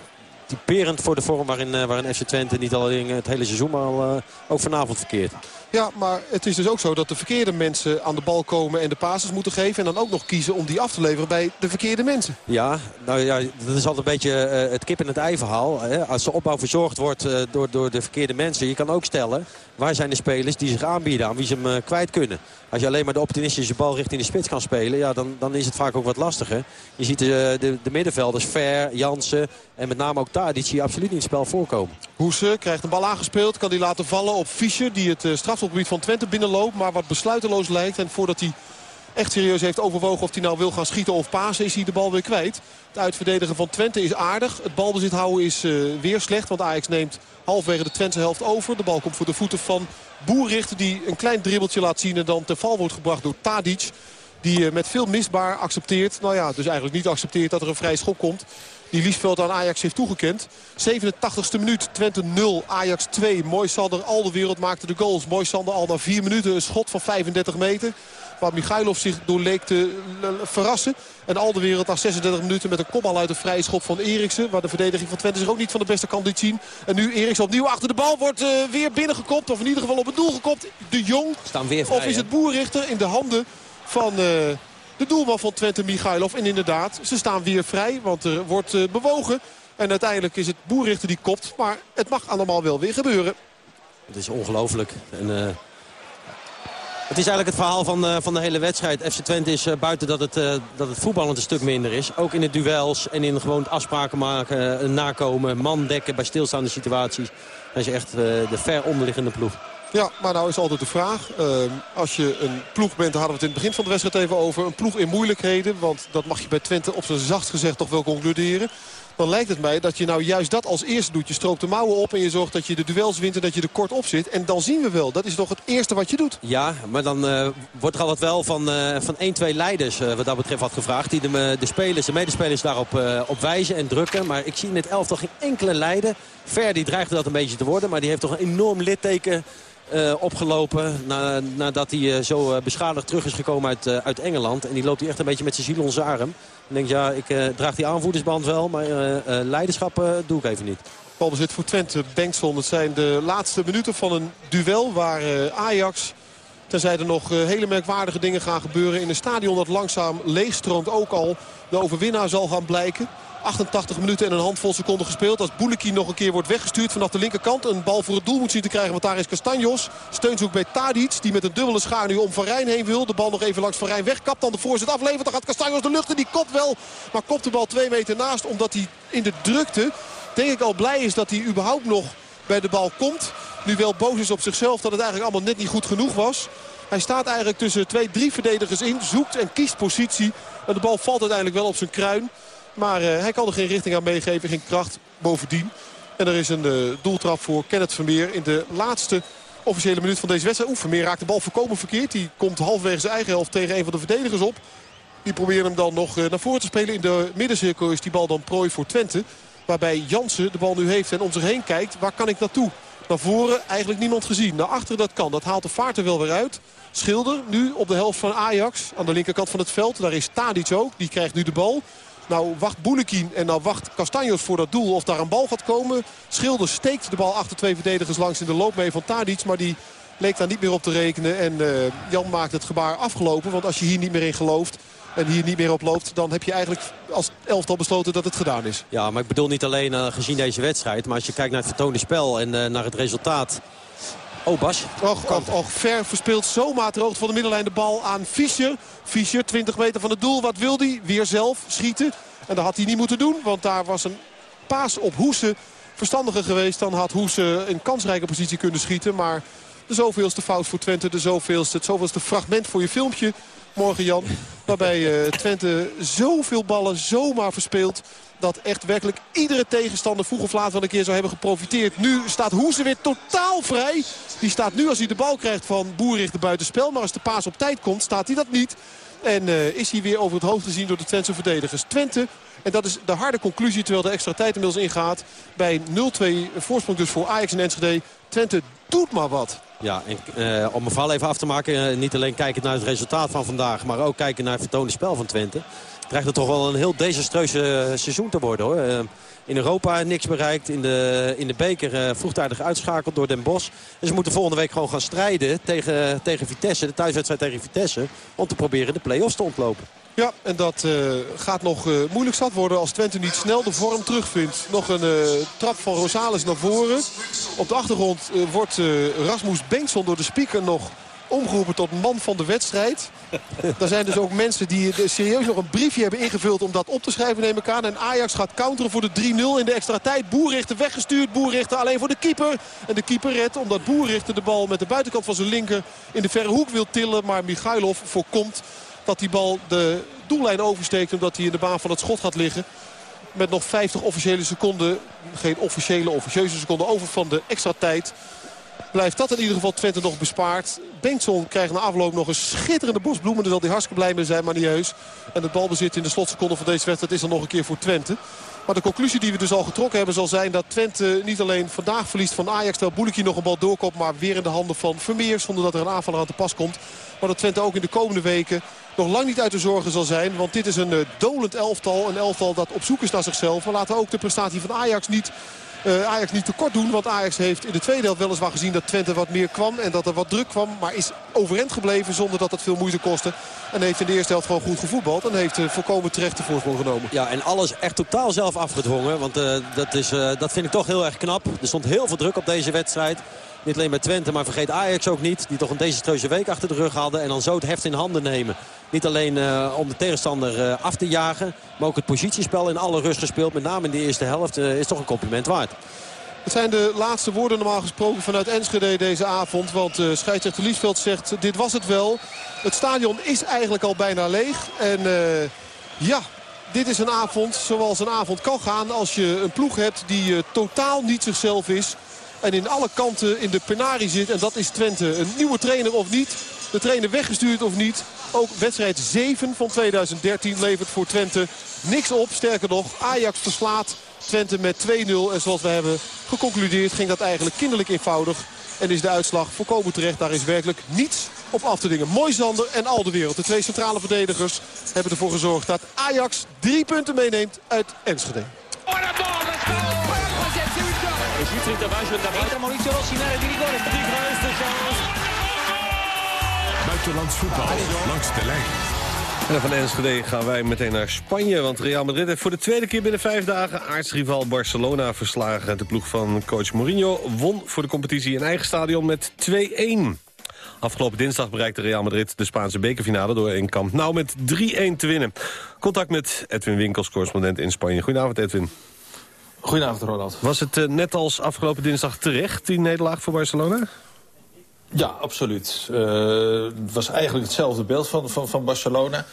typerend voor de vorm waarin, uh, waarin FC Twente niet alleen het hele seizoen, maar al, uh, ook vanavond verkeert. Ja, maar het is dus ook zo dat de verkeerde mensen aan de bal komen en de passes moeten geven. En dan ook nog kiezen om die af te leveren bij de verkeerde mensen. Ja, nou ja, dat is altijd een beetje uh, het kip en het ei verhaal. Hè? Als de opbouw verzorgd wordt uh, door, door de verkeerde mensen. Je kan ook stellen, waar zijn de spelers die zich aanbieden aan wie ze hem uh, kwijt kunnen. Als je alleen maar de optimistische bal richting de spits kan spelen, ja, dan, dan is het vaak ook wat lastiger. Je ziet de, de, de middenvelders, Ver, Jansen en met name ook Tadic, die absoluut niet in het spel voorkomen. Hoese krijgt een bal aangespeeld, kan die laten vallen op Fischer, die het strafschopgebied van Twente binnenloopt. Maar wat besluiteloos lijkt. En voordat hij echt serieus heeft overwogen of hij nou wil gaan schieten of pasen... is hij de bal weer kwijt. Het uitverdedigen van Twente is aardig. Het balbezit houden is uh, weer slecht. Want Ajax neemt halfwege de Twente helft over. De bal komt voor de voeten van Boerrichter. Die een klein dribbeltje laat zien en dan ter val wordt gebracht door Tadic. Die uh, met veel misbaar accepteert. Nou ja, dus eigenlijk niet accepteert dat er een vrij schop komt die Liesveld aan Ajax heeft toegekend. 87ste minuut, Twente 0, Ajax 2. Mooi Sander, al de wereld maakte de goals. Mooi Sander al na 4 minuten een schot van 35 meter. Waar Michailov zich door leek te verrassen. En al de wereld na 36 minuten met een kopbal uit de vrije schop van Eriksen. Waar de verdediging van Twente zich ook niet van de beste kant liet zien. En nu Eriksen opnieuw achter de bal. Wordt uh, weer binnengekopt. Of in ieder geval op het doel gekopt. De Jong. Staan weer vrij, of is het Boerrichter in de handen van... Uh, de doelman van Twente, Michailov. En inderdaad, ze staan weer vrij, want er wordt uh, bewogen. En uiteindelijk is het Boerrichter die kopt. Maar het mag allemaal wel weer gebeuren. Het is ongelooflijk. En, uh, het is eigenlijk het verhaal van, van de hele wedstrijd. FC Twente is buiten dat het, dat het voetballend een stuk minder is. Ook in de duels en in gewoon afspraken maken, nakomen, man dekken bij stilstaande situaties. Dat is echt de ver onderliggende ploeg. Ja, maar nou is altijd de vraag. Uh, als je een ploeg bent, daar hadden we het in het begin van de wedstrijd even over. Een ploeg in moeilijkheden, want dat mag je bij Twente op zijn zacht gezegd toch wel concluderen. Dan lijkt het mij dat je nou juist dat als eerste doet. Je stroopt de mouwen op en je zorgt dat je de duels wint en dat je er kort op zit. En dan zien we wel. Dat is toch het eerste wat je doet. Ja, maar dan uh, wordt er altijd wel van, uh, van 1, 2 leiders uh, wat dat betreft wat gevraagd. Die de, de spelers, de medespelers daarop op wijzen en drukken. Maar ik zie in het elftal geen enkele leider. Ver die dreigde dat een beetje te worden. Maar die heeft toch een enorm litteken uh, opgelopen na, nadat hij uh, zo uh, beschadigd terug is gekomen uit, uit Engeland. En die loopt hij echt een beetje met zijn ziel onder arm. En denkt, ja, ik draag die aanvoerdersband wel, maar leiderschap doe ik even niet. Balbezit voor Twente, Bengtson. Het zijn de laatste minuten van een duel waar Ajax... Tenzij er nog hele merkwaardige dingen gaan gebeuren in een stadion dat langzaam leegstroomt ook al. De overwinnaar zal gaan blijken. 88 minuten en een handvol seconden gespeeld. Als Bouliki nog een keer wordt weggestuurd vanaf de linkerkant. Een bal voor het doel moet zien te krijgen. Want daar is Castanjos. Steunzoek bij Tadic. Die met een dubbele schaar nu om Van Rijn heen wil. De bal nog even langs Van Rijn wegkapt. Dan de voorzet aflevert. Dan gaat Castanjos de lucht in. Die kopt wel. Maar kopt de bal twee meter naast. Omdat hij in de drukte denk ik al blij is dat hij überhaupt nog bij de bal komt. Nu wel boos is op zichzelf dat het eigenlijk allemaal net niet goed genoeg was. Hij staat eigenlijk tussen twee, drie verdedigers in. Zoekt en kiest positie. En de bal valt uiteindelijk wel op zijn kruin. Maar uh, hij kan er geen richting aan meegeven, geen kracht bovendien. En er is een uh, doeltrap voor Kenneth Vermeer in de laatste officiële minuut van deze wedstrijd. Oeh, Vermeer raakt de bal voorkomen verkeerd. Die komt halverwege zijn eigen helft tegen een van de verdedigers op. Die proberen hem dan nog naar voren te spelen. In de middencirkel is die bal dan prooi voor Twente. Waarbij Jansen de bal nu heeft en om zich heen kijkt. Waar kan ik naartoe? Naar voren eigenlijk niemand gezien. Naar achteren dat kan. Dat haalt de vaart er wel weer uit. Schilder nu op de helft van Ajax. Aan de linkerkant van het veld. Daar is Tadic ook. Die krijgt nu de bal. Nou wacht Boulekin en nou wacht Castanjos voor dat doel of daar een bal gaat komen. Schilder steekt de bal achter twee verdedigers langs in de loop mee van Tadic. Maar die leek daar niet meer op te rekenen. En uh, Jan maakt het gebaar afgelopen. Want als je hier niet meer in gelooft en hier niet meer op loopt... dan heb je eigenlijk als elftal besloten dat het gedaan is. Ja, maar ik bedoel niet alleen uh, gezien deze wedstrijd... maar als je kijkt naar het vertoonde spel en uh, naar het resultaat... Oh, Bas. Och, och, och, ver verspeelt zomaar hoogte van de middenlijn de bal aan Fischer. Fischer, 20 meter van het doel. Wat wil hij? Weer zelf schieten. En dat had hij niet moeten doen, want daar was een paas op Hoese verstandiger geweest. Dan had Hoese een kansrijke positie kunnen schieten. Maar de zoveelste fout voor Twente, de zoveelste, het zoveelste fragment voor je filmpje morgen Jan. Waarbij uh, Twente zoveel ballen zomaar verspeelt. Dat echt werkelijk iedere tegenstander vroeg of laat wel een keer zou hebben geprofiteerd. Nu staat Hoese weer totaal vrij. Die staat nu als hij de bal krijgt van Boerricht de buitenspel. Maar als de paas op tijd komt staat hij dat niet. En uh, is hij weer over het hoofd gezien door de Twentse verdedigers. Twente, en dat is de harde conclusie terwijl de extra tijd inmiddels ingaat. Bij 0-2 voorsprong dus voor Ajax en Enschede. Twente doet maar wat. Ja, en, uh, om mijn verhaal even af te maken. Uh, niet alleen kijken naar het resultaat van vandaag. Maar ook kijken naar het vertoonde spel van Twente. Dreigt het toch wel een heel desastreuze seizoen te worden hoor. In Europa niks bereikt. In de, in de beker vroegtijdig uitschakeld door Den Bosch. En ze moeten volgende week gewoon gaan strijden tegen, tegen Vitesse. De thuiswedstrijd tegen Vitesse. Om te proberen de play-offs te ontlopen. Ja, en dat uh, gaat nog uh, moeilijk zat worden als Twente niet snel de vorm terugvindt. Nog een trap van Rosales naar voren. Op de achtergrond wordt Rasmus Bengtson door de speaker nog omgeroepen tot man van de wedstrijd. er zijn dus ook mensen die serieus nog een briefje hebben ingevuld om dat op te schrijven neem ik aan. En Ajax gaat counteren voor de 3-0 in de extra tijd. Boerrichter weggestuurd. Boerrichter alleen voor de keeper. En de keeper redt omdat Boerrichter de bal met de buitenkant van zijn linker in de verre hoek wil tillen. Maar Michailov voorkomt dat die bal de doellijn oversteekt omdat hij in de baan van het schot gaat liggen. Met nog 50 officiële seconden, geen officiële, officieuze seconden over van de extra tijd. Blijft dat in ieder geval Twente nog bespaard. Bengtson krijgt na afloop nog een schitterende bosbloemen. Daar zal hij hartstikke blij mee zijn, maar niet. En het balbezit in de slotseconde van deze wedstrijd is dan nog een keer voor Twente. Maar de conclusie die we dus al getrokken hebben zal zijn dat Twente niet alleen vandaag verliest van Ajax. Terwijl Boelikie nog een bal doorkomt, maar weer in de handen van Vermeer. Zonder dat er een aanvaller aan te pas komt. Maar dat Twente ook in de komende weken nog lang niet uit de zorgen zal zijn. Want dit is een uh, dolend elftal. Een elftal dat op zoek is naar zichzelf. Maar laten we ook de prestatie van Ajax niet... Uh, Ajax niet tekort doen. Want Ajax heeft in de tweede helft weliswaar gezien dat Twente wat meer kwam. En dat er wat druk kwam. Maar is overeind gebleven zonder dat het veel moeite kostte. En heeft in de eerste helft gewoon goed gevoetbald. En heeft uh, volkomen terecht de voorsprong genomen. Ja, en alles echt totaal zelf afgedwongen. Want uh, dat, is, dat vind ik toch heel erg knap. Er stond heel veel druk op deze wedstrijd. Niet alleen bij Twente, maar vergeet Ajax ook niet. Die toch een desastreuze week achter de rug hadden. En dan zo het heft in handen nemen. Niet alleen uh, om de tegenstander uh, af te jagen. Maar ook het positiespel in alle rust gespeeld. Met name in de eerste helft uh, is toch een compliment waard. Het zijn de laatste woorden normaal gesproken vanuit Enschede deze avond. Want uh, scheidsrechter Liesveld zegt dit was het wel. Het stadion is eigenlijk al bijna leeg. En ja, dit is een avond zoals een avond kan gaan als je een ploeg hebt die totaal niet zichzelf is. En in alle kanten in de penarie zit. En dat is Twente. Een nieuwe trainer of niet. De trainer weggestuurd of niet. Ook wedstrijd 7 van 2013 levert voor Twente niks op. Sterker nog, Ajax verslaat Twente met 2-0. En zoals we hebben geconcludeerd ging dat eigenlijk kinderlijk eenvoudig. En is de uitslag volkomen terecht. Daar is werkelijk niets op af te dingen. Mooi Zander en al de wereld. De twee centrale verdedigers hebben ervoor gezorgd dat Ajax drie punten meeneemt uit Enschede. Buitenlands voetbal langs de lijn. En van Enschede gaan wij meteen naar Spanje. Want Real Madrid heeft voor de tweede keer binnen vijf dagen... aartsrival Barcelona verslagen. De ploeg van coach Mourinho won voor de competitie in eigen stadion met 2-1. Afgelopen dinsdag bereikte Real Madrid de Spaanse bekerfinale... door in Camp Nou met 3-1 te winnen. Contact met Edwin Winkels, correspondent in Spanje. Goedenavond, Edwin. Goedenavond, Ronald. Was het uh, net als afgelopen dinsdag terecht, die nederlaag voor Barcelona? Ja, absoluut. Uh, het was eigenlijk hetzelfde beeld van, van, van Barcelona.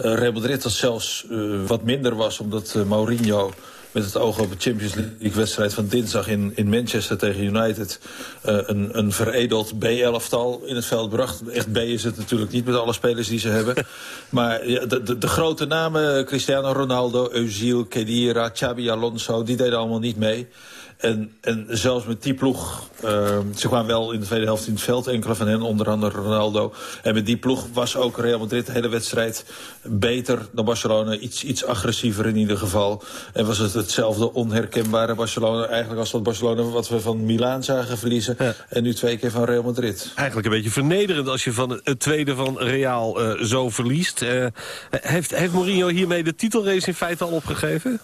Uh, Real Madrid dat zelfs wat minder was, omdat Mourinho met het oog op de Champions League-wedstrijd van dinsdag in, in Manchester tegen United... Uh, een, een veredeld B-elftal in het veld bracht. Echt B is het natuurlijk niet met alle spelers die ze hebben. maar ja, de, de, de, grote namen, Cristiano Ronaldo, Özil, Kedira, Xabi Alonso... die deden allemaal niet mee. En, en zelfs met die ploeg, uh, ze kwamen wel in de tweede helft in het veld, enkele van hen, onder andere Ronaldo. En met die ploeg was ook Real Madrid de hele wedstrijd beter dan Barcelona. Iets, iets agressiever in ieder geval. En was het hetzelfde onherkenbare Barcelona, eigenlijk als dat Barcelona wat we van Milaan zagen verliezen. En nu twee keer van Real Madrid. Eigenlijk een beetje vernederend als je van het tweede van Real uh, zo verliest. Uh, heeft, heeft Mourinho hiermee de titelrace in feite al opgegeven?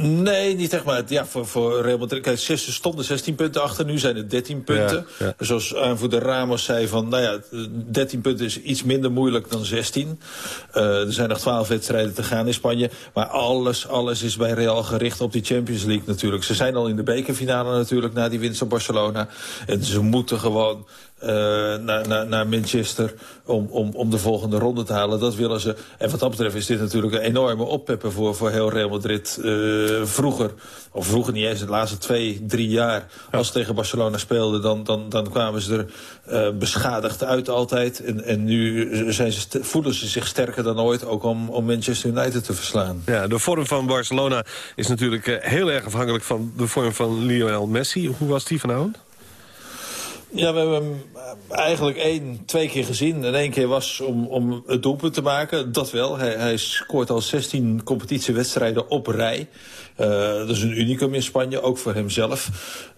Nee, niet echt maar. Ja, voor, voor Real Madrid. Kijk, ze stonden 16 punten achter. Nu zijn het 13 punten. Ja, ja. Zoals aanvoerder Ramos zei van... Nou ja, 13 punten is iets minder moeilijk dan 16. Uh, er zijn nog 12 wedstrijden te gaan in Spanje. Maar alles, alles is bij Real gericht op die Champions League natuurlijk. Ze zijn al in de bekerfinale natuurlijk na die winst op Barcelona. En ze moeten gewoon uh, naar, naar, naar Manchester om, om, om de volgende ronde te halen. Dat willen ze. En wat dat betreft is dit natuurlijk een enorme oppeppen voor, voor heel Real Madrid. Uh, vroeger, of vroeger niet eens, de laatste twee, drie jaar... als ze tegen Barcelona speelden, dan, dan, dan kwamen ze er uh, beschadigd uit altijd. En, en nu zijn ze voelen ze zich sterker dan ooit... ook om, om Manchester United te verslaan. Ja, de vorm van Barcelona is natuurlijk heel erg afhankelijk... van de vorm van Lionel Messi. Hoe was die vanavond? Ja, we hebben hem eigenlijk één, twee keer gezien. En één keer was om, om het doelpunt te maken. Dat wel. Hij, hij scoort al 16 competitiewedstrijden op rij. Uh, dat is een unicum in Spanje, ook voor hemzelf.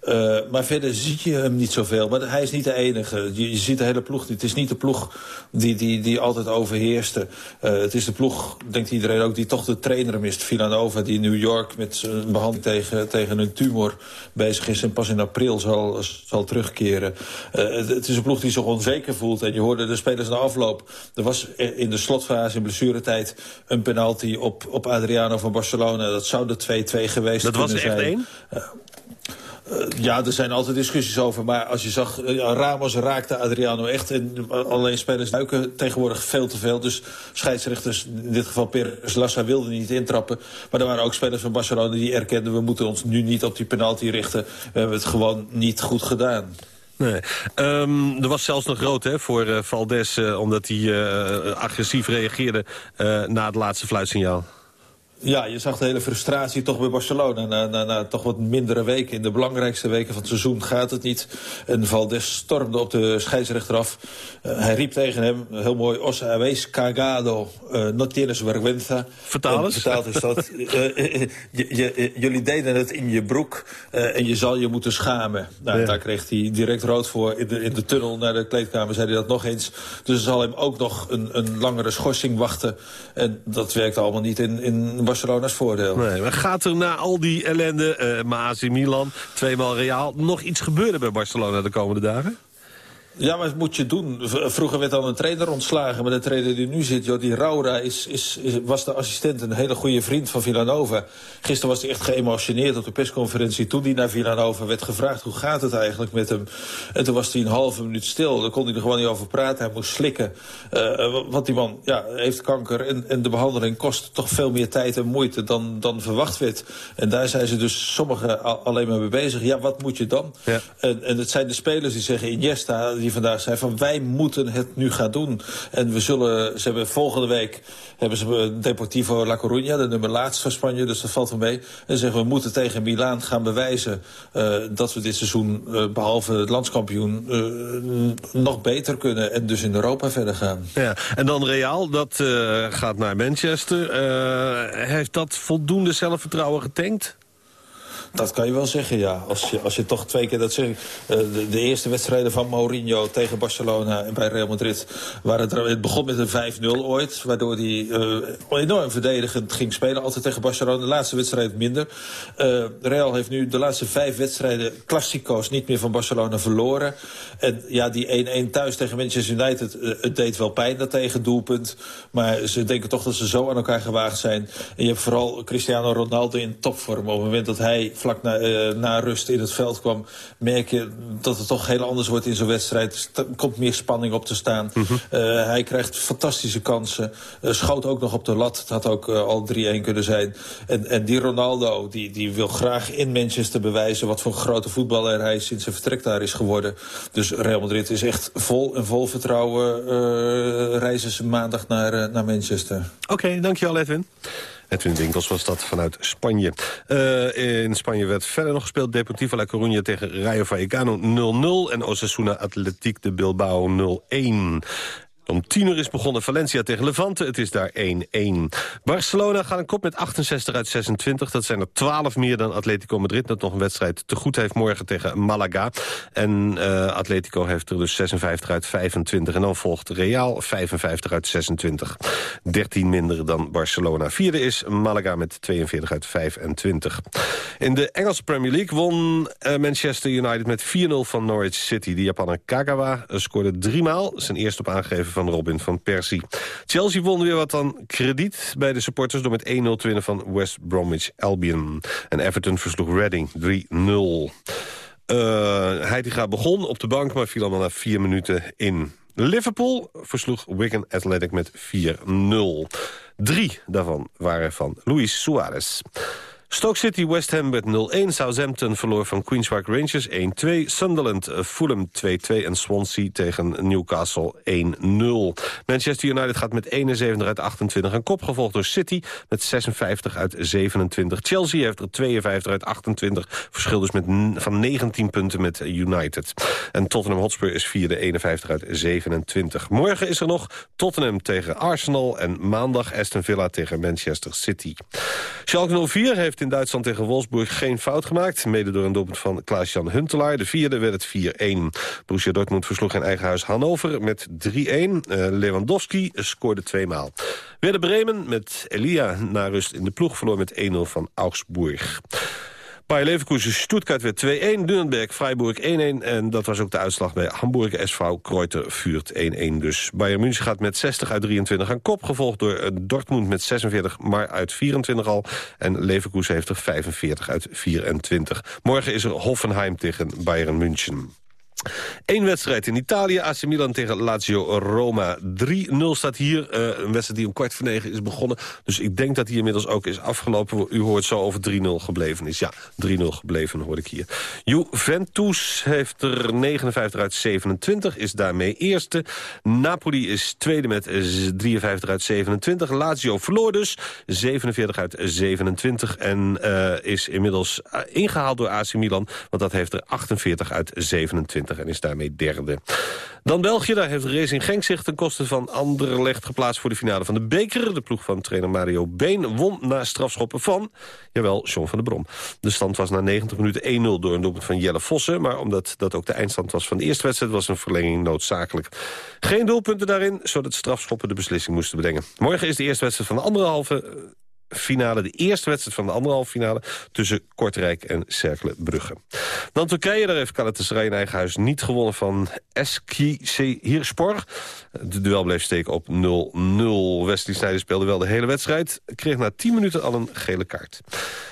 Uh, maar verder zie je hem niet zoveel. Maar hij is niet de enige. Je, ziet de hele ploeg. Het is niet de ploeg die, die, die altijd overheerste. Uh, het is de ploeg, denkt iedereen ook, die toch de trainer mist. Villanova, die in New York met zijn behandeling tegen, tegen een tumor bezig is... en pas in april zal, zal terugkeren. Het, het, is een ploeg die zich onzeker voelt. En je hoorde de spelers na afloop. Er was in de slotfase, in blessuretijd... een penalty op, op Adriano van Barcelona. Dat zou de 2-2 geweest Dat was er echt één? Uh, ja, er zijn altijd discussies over. Maar als je zag, uh, Ramos raakte Adriano echt. En alleen spelers duiken tegenwoordig veel te veel. Dus scheidsrechters, in dit geval Perez Lassa, wilden niet intrappen. Maar er waren ook spelers van Barcelona die erkenden... we moeten ons nu niet op die penalty richten. We hebben het gewoon niet goed gedaan. Nee. Um, er was zelfs nog rood hè, voor uh, Valdes... omdat hij agressief reageerde na het laatste fluitsignaal. Ja, je zag de hele frustratie toch bij Barcelona. Na, na, na toch wat mindere weken. In de belangrijkste weken van het seizoen gaat het niet. En Valdes stormde op de scheidsrechter af. Uh, hij riep tegen hem, heel mooi... Os habéis cagado, uh, no tienes vergüenza. Vertaal eens. Vertaald is dat. uh, jullie deden het in je broek en je zal je moeten schamen. Nou, ja. daar kreeg hij direct rood voor. In de, in de tunnel naar de kleedkamer zei hij dat nog eens. Dus er zal hem ook nog een, een langere schorsing wachten. En dat werkte allemaal niet in, in Barcelona's voordeel. Nee, maar gaat er na al die ellende, uh, Maas in Milan, tweemaal Real... nog iets gebeuren bij Barcelona de komende dagen? Ja, maar dat moet je doen. Vroeger werd dan een trainer ontslagen. Maar de trainer die nu zit, Jordi Raura, is, is, is, was de assistent... een hele goede vriend van Villanova. Gisteren was hij echt geëmotioneerd op de persconferentie... toen hij naar Villanova werd gevraagd... hoe gaat het eigenlijk met hem? En toen was hij een halve minuut stil. Dan kon hij er gewoon niet over praten. Hij moest slikken. Uh, want die man ja, heeft kanker. En, en de behandeling kost toch veel meer tijd en moeite dan, dan verwacht werd. En daar zijn ze dus sommigen alleen maar mee bezig. Ja, wat moet je dan? Ja. En, en het zijn de spelers die zeggen... Iniesta, die vandaag zei van wij moeten het nu gaan doen. En we zullen, ze hebben volgende week hebben ze Deportivo La Coruña, de nummer laatst van Spanje, dus dat valt wel mee. En zeggen we moeten tegen Milaan gaan bewijzen uh, dat we dit seizoen, uh, behalve het landskampioen, nog beter kunnen en dus in Europa verder gaan. Ja, en dan Real, dat gaat naar Manchester. heeft dat voldoende zelfvertrouwen getankt? Dat kan je wel zeggen, ja. Als je, als je toch twee keer dat zegt. Uh, de, eerste wedstrijden van Mourinho tegen Barcelona en bij Real Madrid... Waren het, begon met een 5-0 ooit. Waardoor hij uh, enorm verdedigend ging spelen. Altijd tegen Barcelona. De laatste wedstrijd minder. Uh, Real heeft nu de laatste vijf wedstrijden... klassico's niet meer van Barcelona verloren. En ja, die 1-1 thuis tegen Manchester United... het deed wel pijn, dat tegen doelpunt. Maar ze denken toch dat ze zo aan elkaar gewaagd zijn. En je hebt vooral Cristiano Ronaldo in topvorm. Op het moment dat hij vlak na, uh, na rust in het veld kwam... merk je dat het toch heel anders wordt in zo'n wedstrijd. Er komt meer spanning op te staan. Mhm. hij krijgt fantastische kansen. schoot ook nog op de lat. Het had ook al 3-1 kunnen zijn. En, en die Ronaldo, die, die wil graag in Manchester bewijzen... wat voor grote voetballer hij sinds zijn vertrek daar is geworden. Dus Real Madrid is echt vol en vol vertrouwen... reizen ze maandag naar, naar Manchester. Oké, dankjewel Edwin. Edwin Winkels was dat vanuit Spanje. Uh, in Spanje werd verder nog gespeeld. Deportivo La Coruña tegen Rayo Vallecano 0-0. En Osasuna Atletiek de Bilbao 0-1. Om 10 uur is begonnen Valencia tegen Levante. Het is daar 1-1. Barcelona gaat een kop met 68 uit 26. Dat zijn er 12 meer dan Atletico Madrid. Dat nog een wedstrijd te goed heeft morgen tegen Malaga. En uh, Atletico heeft er dus 56 uit 25. En dan volgt Real 55 uit 26. 13 minder dan Barcelona. Vierde is Malaga met 42 uit 25. In de Engelse Premier League won uh, Manchester United met 4-0 van Norwich City. De Japaner Kagawa scoorde drie maal. Zijn eerste op aangegeven van Robin van Persie. Chelsea won weer wat dan krediet bij de supporters... door met 1-0 te winnen van West Bromwich Albion. En Everton versloeg Reading 3-0. Uh, Heitinga begon op de bank, maar viel allemaal na vier minuten in. Liverpool versloeg Wigan Athletic met 4-0. Drie daarvan waren van Luis Suarez. Stoke City West Ham werd 0-1. Southampton verloor van Queen's Park Rangers 1-2. Sunderland eh, Fulham 2-2. En Swansea tegen Newcastle 1-0. Manchester United gaat met 71 uit 28 aan kop. Gevolgd door City met 56 uit 27. Chelsea heeft er 52 uit 28. Verschil dus met van 19 punten met United. En Tottenham Hotspur is vierde 51 uit 27. Morgen is er nog Tottenham tegen Arsenal. En maandag Aston Villa tegen Manchester City. Schalke 04 heeft in Duitsland tegen Wolfsburg geen fout gemaakt. Mede door een doelpunt van Klaas-Jan Huntelaar. De vierde werd het 4-1. Borussia Dortmund versloeg in eigen huis Hannover met 3-1. Uh, eh, Lewandowski scoorde tweemaal. Werder Bremen met Elia na rust in de ploeg verloor met 1-0 van Augsburg. Bayer Leverkusen, Stuttgart werd 2-1. Nürnberg, Freiburg 1-1. En dat was ook de uitslag bij Hamburg SV Kreuter vuurt 1-1 dus. Bayern München gaat met 60 uit 23 aan kop. Gevolgd door eh, Dortmund met 46, maar uit 24 al. En Leverkusen heeft er 45 uit 24. Morgen is er Hoffenheim tegen Bayern München. Eén wedstrijd in Italië. AC Milan tegen Lazio Roma. 3-0 staat hier. Uh, een wedstrijd die om kwart voor negen is begonnen. Dus ik denk dat die inmiddels ook is afgelopen. U hoort zo over 3-0 gebleven is. Ja, 3-0 gebleven hoor ik hier. Juventus heeft er 59 uit 27. Is daarmee eerste. Napoli is tweede met 53 uit 27. Lazio verloor dus. 47 uit 27. En uh, is inmiddels uh, ingehaald door AC Milan. Want dat heeft er 48 uit 27 en is daarmee derde. Dan België, daar heeft Racing Genk zich ten koste van Anderlecht geplaatst voor de finale van de beker. De ploeg van trainer Mario Been won na strafschoppen van, jawel, John van der Brom. De stand was na 90 minuten 1-0 door een doelpunt van Jelle Vossen. Maar omdat dat ook de eindstand was van de eerste wedstrijd, was een verlenging noodzakelijk. Geen doelpunten daarin, zodat strafschoppen de beslissing moesten bedenken. Morgen is de eerste wedstrijd van de andere halve finale, de eerste wedstrijd van de anderhalve finale... tussen Kortrijk en Cercle Brugge. Dan Turkije, daar heeft Galatasaray in eigen huis niet gewonnen van SKC Hirspor. De duel bleef steken op 0-0. Wesley Sneijder speelde wel de hele wedstrijd. Kreeg na 10 minuten al een gele kaart.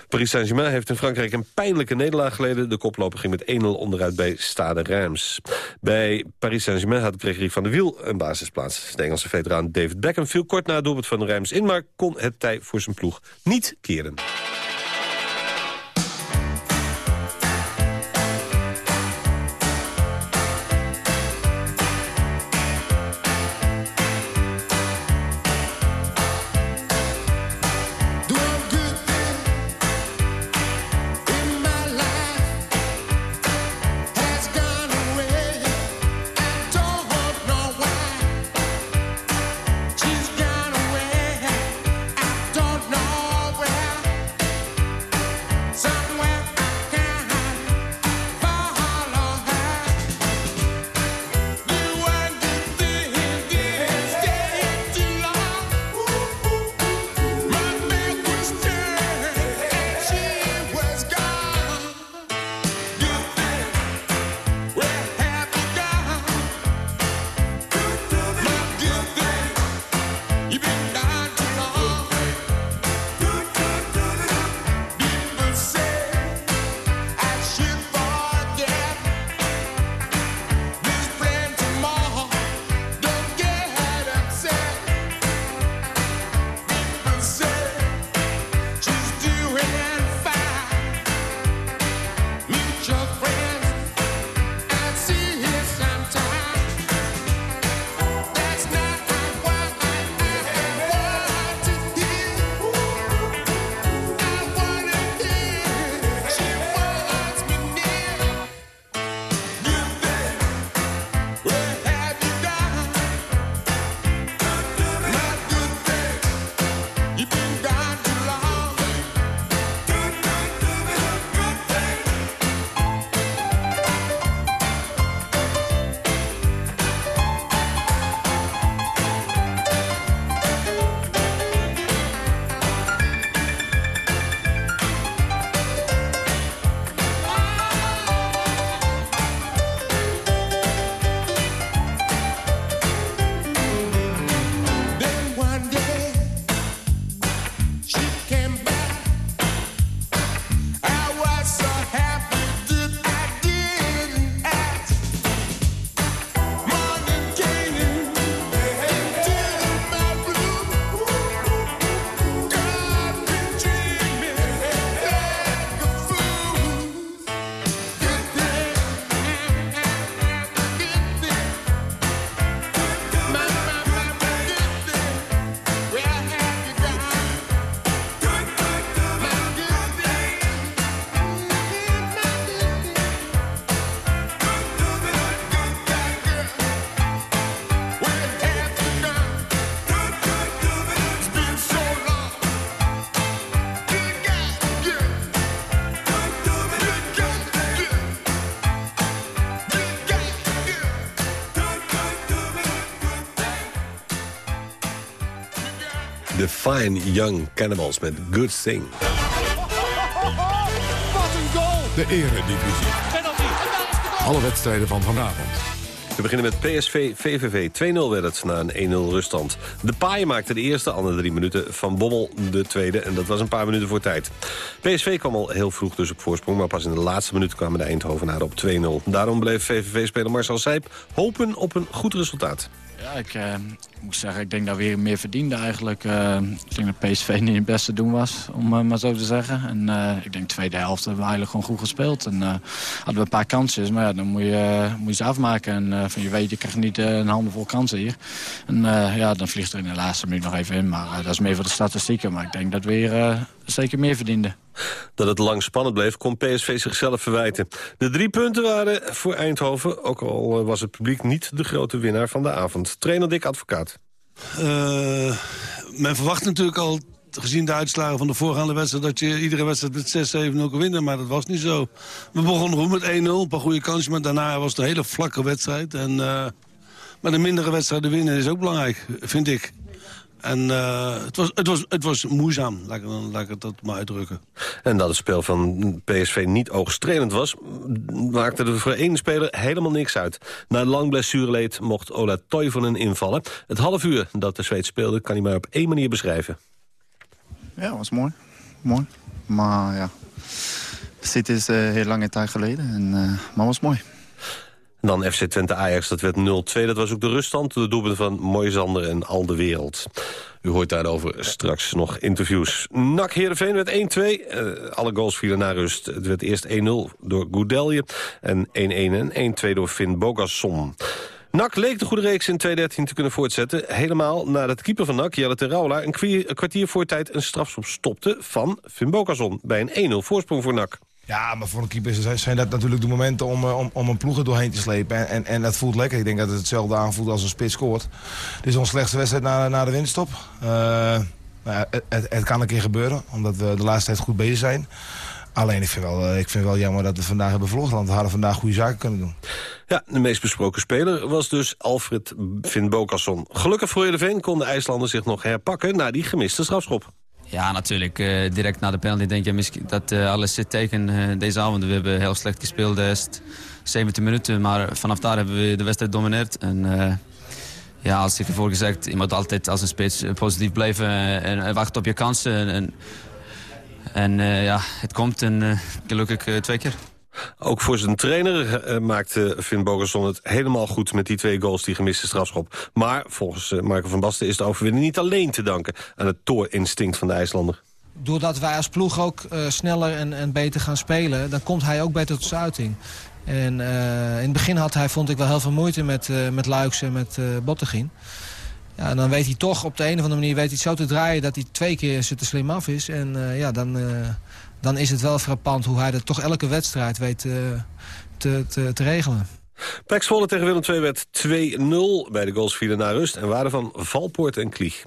Paris Saint-Germain heeft in Frankrijk een pijnlijke nederlaag geleden. De koploper ging met 1-0 onderuit bij Stade Reims. Bij Paris Saint-Germain had Gregory van der Wiel een basisplaats. De Engelse veteraan David Beckham viel kort na het doelpunt van Reims in... maar kon het tij voor zijn ploeg niet keren. Fine Young Cannibals met Good Thing. Wat een goal! De eredivisie. Alle wedstrijden van vanavond. We beginnen met PSV VVV. 2-0 werd het na een 1-0 ruststand. De Paai maakte de eerste, andere drie minuten. Van Bommel de tweede en dat was een paar minuten voor tijd. PSV kwam al heel vroeg dus op voorsprong... maar pas in de laatste minuut kwamen de Eindhovenaren op 2-0. Daarom bleef VVV-speler Marcel Seip hopen op een goed resultaat. Ja, ik eh, moet zeggen, ik denk dat we weer meer verdienden eigenlijk. Eh, ik denk dat PSV niet het beste doen was, om uh, maar zo te zeggen. En eh, ik denk de tweede helft hebben we eigenlijk gewoon goed gespeeld. En eh, hadden we een paar kansjes, maar ja, dan moet je, moet je ze afmaken. En eh, van je weet, je krijgt niet eh, een handvol kansen hier. En eh, ja, dan vliegt er in de laatste minuut nog even in. Maar eh, dat is meer voor de statistieken. Maar ik denk dat we eh, zeker meer verdienden. Dat het lang spannend bleef, kon PSV zichzelf verwijten. De drie punten waren voor Eindhoven, ook al was het publiek niet de grote winnaar van de avond. Trainer Dick Advocaat. Uh, men verwacht natuurlijk al, gezien de uitslagen van de voorgaande wedstrijd... dat je iedere wedstrijd met 6-7-0 kan winnen, maar dat was niet zo. We begonnen goed met 1-0, een paar goede kansjes... maar daarna was het een hele vlakke wedstrijd. En, uh, maar de mindere wedstrijden winnen is ook belangrijk, vind ik. En uh, het, was, het, was, het was moeizaam, laat ik, laat ik het dat maar uitdrukken. En dat het spel van PSV niet oogstrelend was... maakte er voor één speler helemaal niks uit. Na een lang blessureleed mocht Ola Toivonen invallen. Het half uur dat de Zweed speelde kan hij maar op één manier beschrijven. Ja, was mooi. Mooi. Maar ja, dit is uh, heel lange tijd geleden. En, uh, maar was mooi. Dan FC Twente Ajax, dat werd 0-2. Dat was ook de ruststand. De doelpunt van Moisander en Al de Wereld. U hoort daarover straks nog interviews. NAC Heerenveen werd 1-2. Uh, alle goals vielen naar rust. Het werd eerst 1-0 door Goudelje en 1-1 en 1-2 door Finn Bogasson. NAC leek de goede reeks in 2013 te kunnen voortzetten. Helemaal nadat de keeper van NAC, Jelle Terraula... een kwartier voor tijd een strafschop stopte van Finn Bogasson... bij een 1-0 voorsprong voor NAC. Ja, maar voor een keeper zijn dat natuurlijk de momenten om, om, om een ploeg er doorheen te slepen. En, en, en dat voelt lekker. Ik denk dat het hetzelfde aanvoelt als een spits scoort. Dit is onze slechtste wedstrijd na, na de winststop. Uh, nou, het, het, kan een keer gebeuren, omdat we de laatste tijd goed bezig zijn. Alleen ik vind, wel, ik vind wel jammer dat we vandaag hebben verloren. Want we hadden vandaag goede zaken kunnen doen. Ja, de meest besproken speler was dus Alfred Finn Bokasson. Gelukkig voor Heerenveen kon de IJslander zich nog herpakken... na die gemiste strafschop. Ja, natuurlijk. Uh, direct na de penalty denk je misschien dat uh, alles zit tegen uh, deze avond. We hebben heel slecht gespeeld de eerste 17 minuten. Maar vanaf daar hebben we de wedstrijd domineerd. En ja, als ik ervoor gezegd, je moet altijd als een spits positief blijven en, en wachten op je kansen. En, en ja, het komt en gelukkig twee keer. Ook voor zijn trainer uh, maakte Finn Bogerson het helemaal goed... met die twee goals, die gemiste strafschop. Maar volgens uh, Marco van Basten is de overwinning niet alleen te danken... aan het toorinstinct van de IJslander. Doordat wij als ploeg ook uh, sneller en, en, beter gaan spelen... dan komt hij ook beter tot zijn uiting. En in het begin had hij, vond ik, wel heel veel moeite met, met Luiks en met Bottegien. Ja, en dan weet hij toch op de een of andere manier weet hij zo te draaien... dat hij twee keer te slim af is. En ja, dan dan is het wel frappant hoe hij dat toch elke wedstrijd weet uh, te, te, te regelen. Pek Zwolle tegen Willem II werd 2-0. Bij de goals vielen naar rust en waren van Valpoort en Klieg.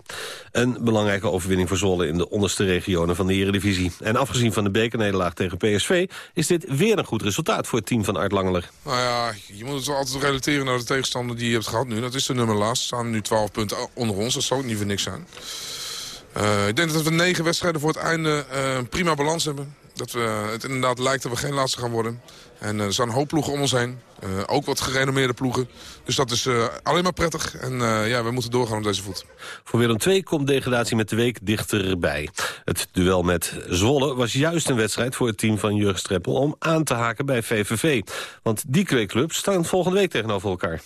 Een belangrijke overwinning voor Zwolle in de onderste regionen van de Eredivisie. En afgezien van de bekernederlaag tegen PSV... is dit weer een goed resultaat voor het team van Art Langeler. Nou ja, je moet het altijd relateren naar de tegenstander die je hebt gehad nu. Dat is de nummer laatst. staan nu 12 punten onder ons. Dat zal ook niet voor niks zijn. Uh, ik denk dat we negen wedstrijden voor het einde uh, een prima balans hebben. Dat we, het inderdaad lijkt dat we geen laatste gaan worden. En uh, er staan een hoop ploegen om ons heen. ook wat gerenommeerde ploegen. Dus dat is alleen maar prettig. En ja, we moeten doorgaan op deze voet. Voor Willem II komt degradatie met de week dichterbij. Het duel met Zwolle was juist een wedstrijd voor het team van Jurgen Streppel... om aan te haken bij VVV. Want die twee clubs staan volgende week tegenover elkaar.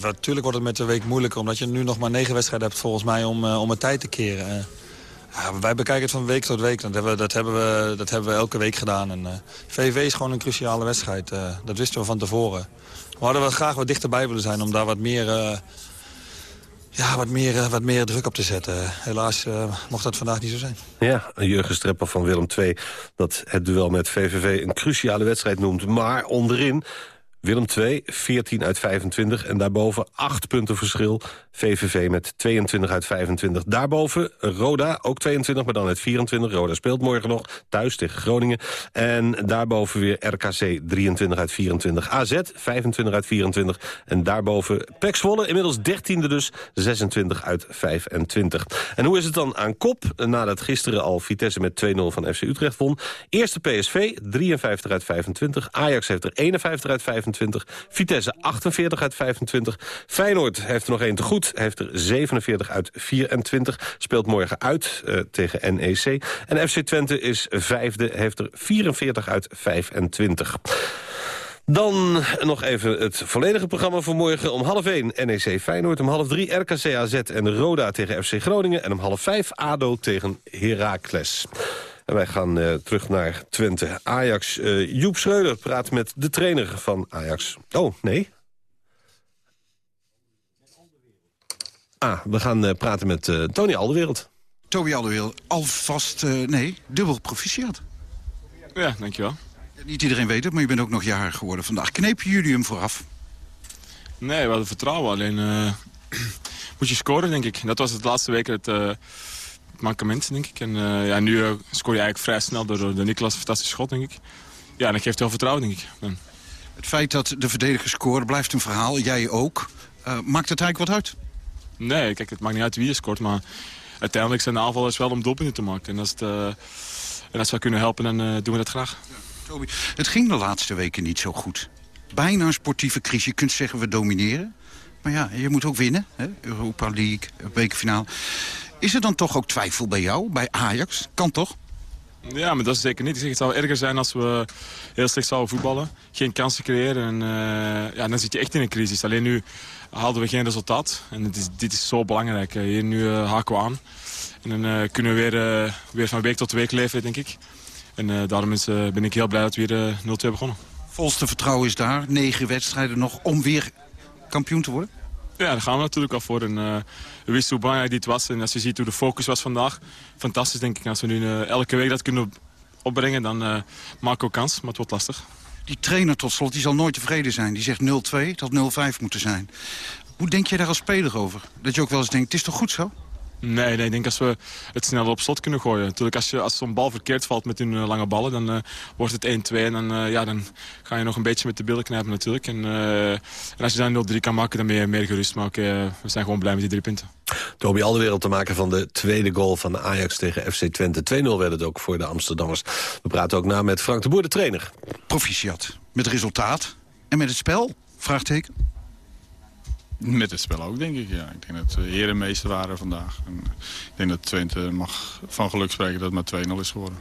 Natuurlijk wordt het met de week moeilijker, omdat je nu nog maar negen wedstrijden hebt volgens mij om, uh, om het tijd te keren. Uh, ja, wij bekijken het van week tot week. Dat hebben we, dat hebben we, dat hebben we elke week gedaan. En, VV is gewoon een cruciale wedstrijd. dat wisten we van tevoren. We hadden wel graag wat dichterbij willen zijn om daar wat meer, ja, wat meer, wat meer druk op te zetten. Helaas mocht dat vandaag niet zo zijn. Ja, Jurgen Streppel van Willem II dat het duel met VVV een cruciale wedstrijd noemt. Maar onderin Willem 2, 14 uit 25. En daarboven 8 punten verschil. VVV met 22 uit 25. Daarboven Roda, ook 22, maar dan uit 24. Roda speelt morgen nog thuis tegen Groningen. En daarboven weer RKC, 23 uit 24. AZ, 25 uit 24. En daarboven Pek Zwolle, inmiddels 13e dus, 26 uit 25. En hoe is het dan aan kop? Nadat gisteren al Vitesse met 2-0 van FC Utrecht won. Eerste PSV, 53 uit 25. Ajax heeft er 51 uit 25. Vitesse 48 uit 25. Feyenoord heeft er nog één te goed. Heeft er 47 uit 24. Speelt morgen uit uh, tegen NEC. En FC Twente is vijfde. Heeft er 44 uit 25. Dan nog even het volledige programma voor morgen. Om half 1 NEC Feyenoord, om half 3 RKC AZ en Roda tegen FC Groningen... en om half 5 ADO tegen Heracles. En wij gaan uh, terug naar Twente. Ajax, uh, Joep Schreuder praat met de trainer van Ajax. Oh, nee? Ah, we gaan uh, praten met Tony Alderwereld. Toby Alderwereld, alvast, nee, dubbel proficiat. Ja, dankjewel. Niet iedereen weet het, maar je bent ook nog jarig geworden vandaag. Knepen jullie hem vooraf? Nee, we hadden vertrouwen. Alleen moet je scoren, denk ik. Dat was het laatste week het mankement, denk ik. En uh, ja, nu uh, scoor je eigenlijk vrij snel door de Niklas fantastisch schot, denk ik. Ja, en dat geeft heel vertrouwen, denk ik. En... Het feit dat de verdediger scoren blijft een verhaal, jij ook. Uh, maakt het eigenlijk wat uit? Nee, kijk, het maakt niet uit wie je scoort, maar uiteindelijk zijn de aanvallers wel om doelpunten te maken. En als, het, en als we kunnen helpen, dan doen we dat graag. Ja, Toby, het ging de laatste weken niet zo goed. Bijna een sportieve crisis. Je kunt zeggen we domineren. Maar ja, je moet ook winnen. Hè? Europa League, bekerfinale. Is er dan toch ook twijfel bij jou, bij Ajax? Kan toch? Ja, maar dat is zeker niet. Ik zeg, het zou erger zijn als we heel slecht zouden voetballen. Geen kansen creëren. En, uh, ja, dan zit je echt in een crisis. Alleen nu haalden we geen resultaat. En dit is, dit is zo belangrijk. Hier nu uh, haken we aan. En dan uh, kunnen we weer, weer van week tot week leven, denk ik. En daarom is, ben ik heel blij dat we weer 0-2 begonnen. Volste vertrouwen is daar. Negen wedstrijden nog om weer kampioen te worden? Ja, daar gaan we natuurlijk al voor. En, uh, we wisten hoe belangrijk dit was. En als je ziet hoe de focus was vandaag, fantastisch denk ik. Als we nu uh, elke week dat kunnen opbrengen, dan uh, maken we kans. Maar het wordt lastig. Die trainer tot slot, die zal nooit tevreden zijn. Die zegt 0-2, dat 0-5 moeten zijn. Hoe denk je daar als speler over? Dat je ook wel eens denkt, het is toch goed zo? Nee, nee, ik denk als we het sneller op slot kunnen gooien. Natuurlijk, als, je, als zo'n bal verkeerd valt met hun uh, lange ballen, dan uh, wordt het 1-2. En dan, uh, ja, dan ga je nog een beetje met de billen knijpen natuurlijk. En, en als je dan 0-3 kan maken, dan ben je meer gerust. Maar okay, we zijn gewoon blij met die drie punten. Toby Alderwereld te maken van de tweede goal van Ajax tegen FC Twente. 2-0 werd het ook voor de Amsterdammers. We praten ook na met Frank de Boer, de trainer. Proficiat. Met resultaat en met het spel? Vraagteken. Met het spel ook, denk ik. Ja. Ik denk dat we herenmeester waren vandaag. En ik denk dat Twente mag van geluk spreken dat het maar 2-0 is geworden.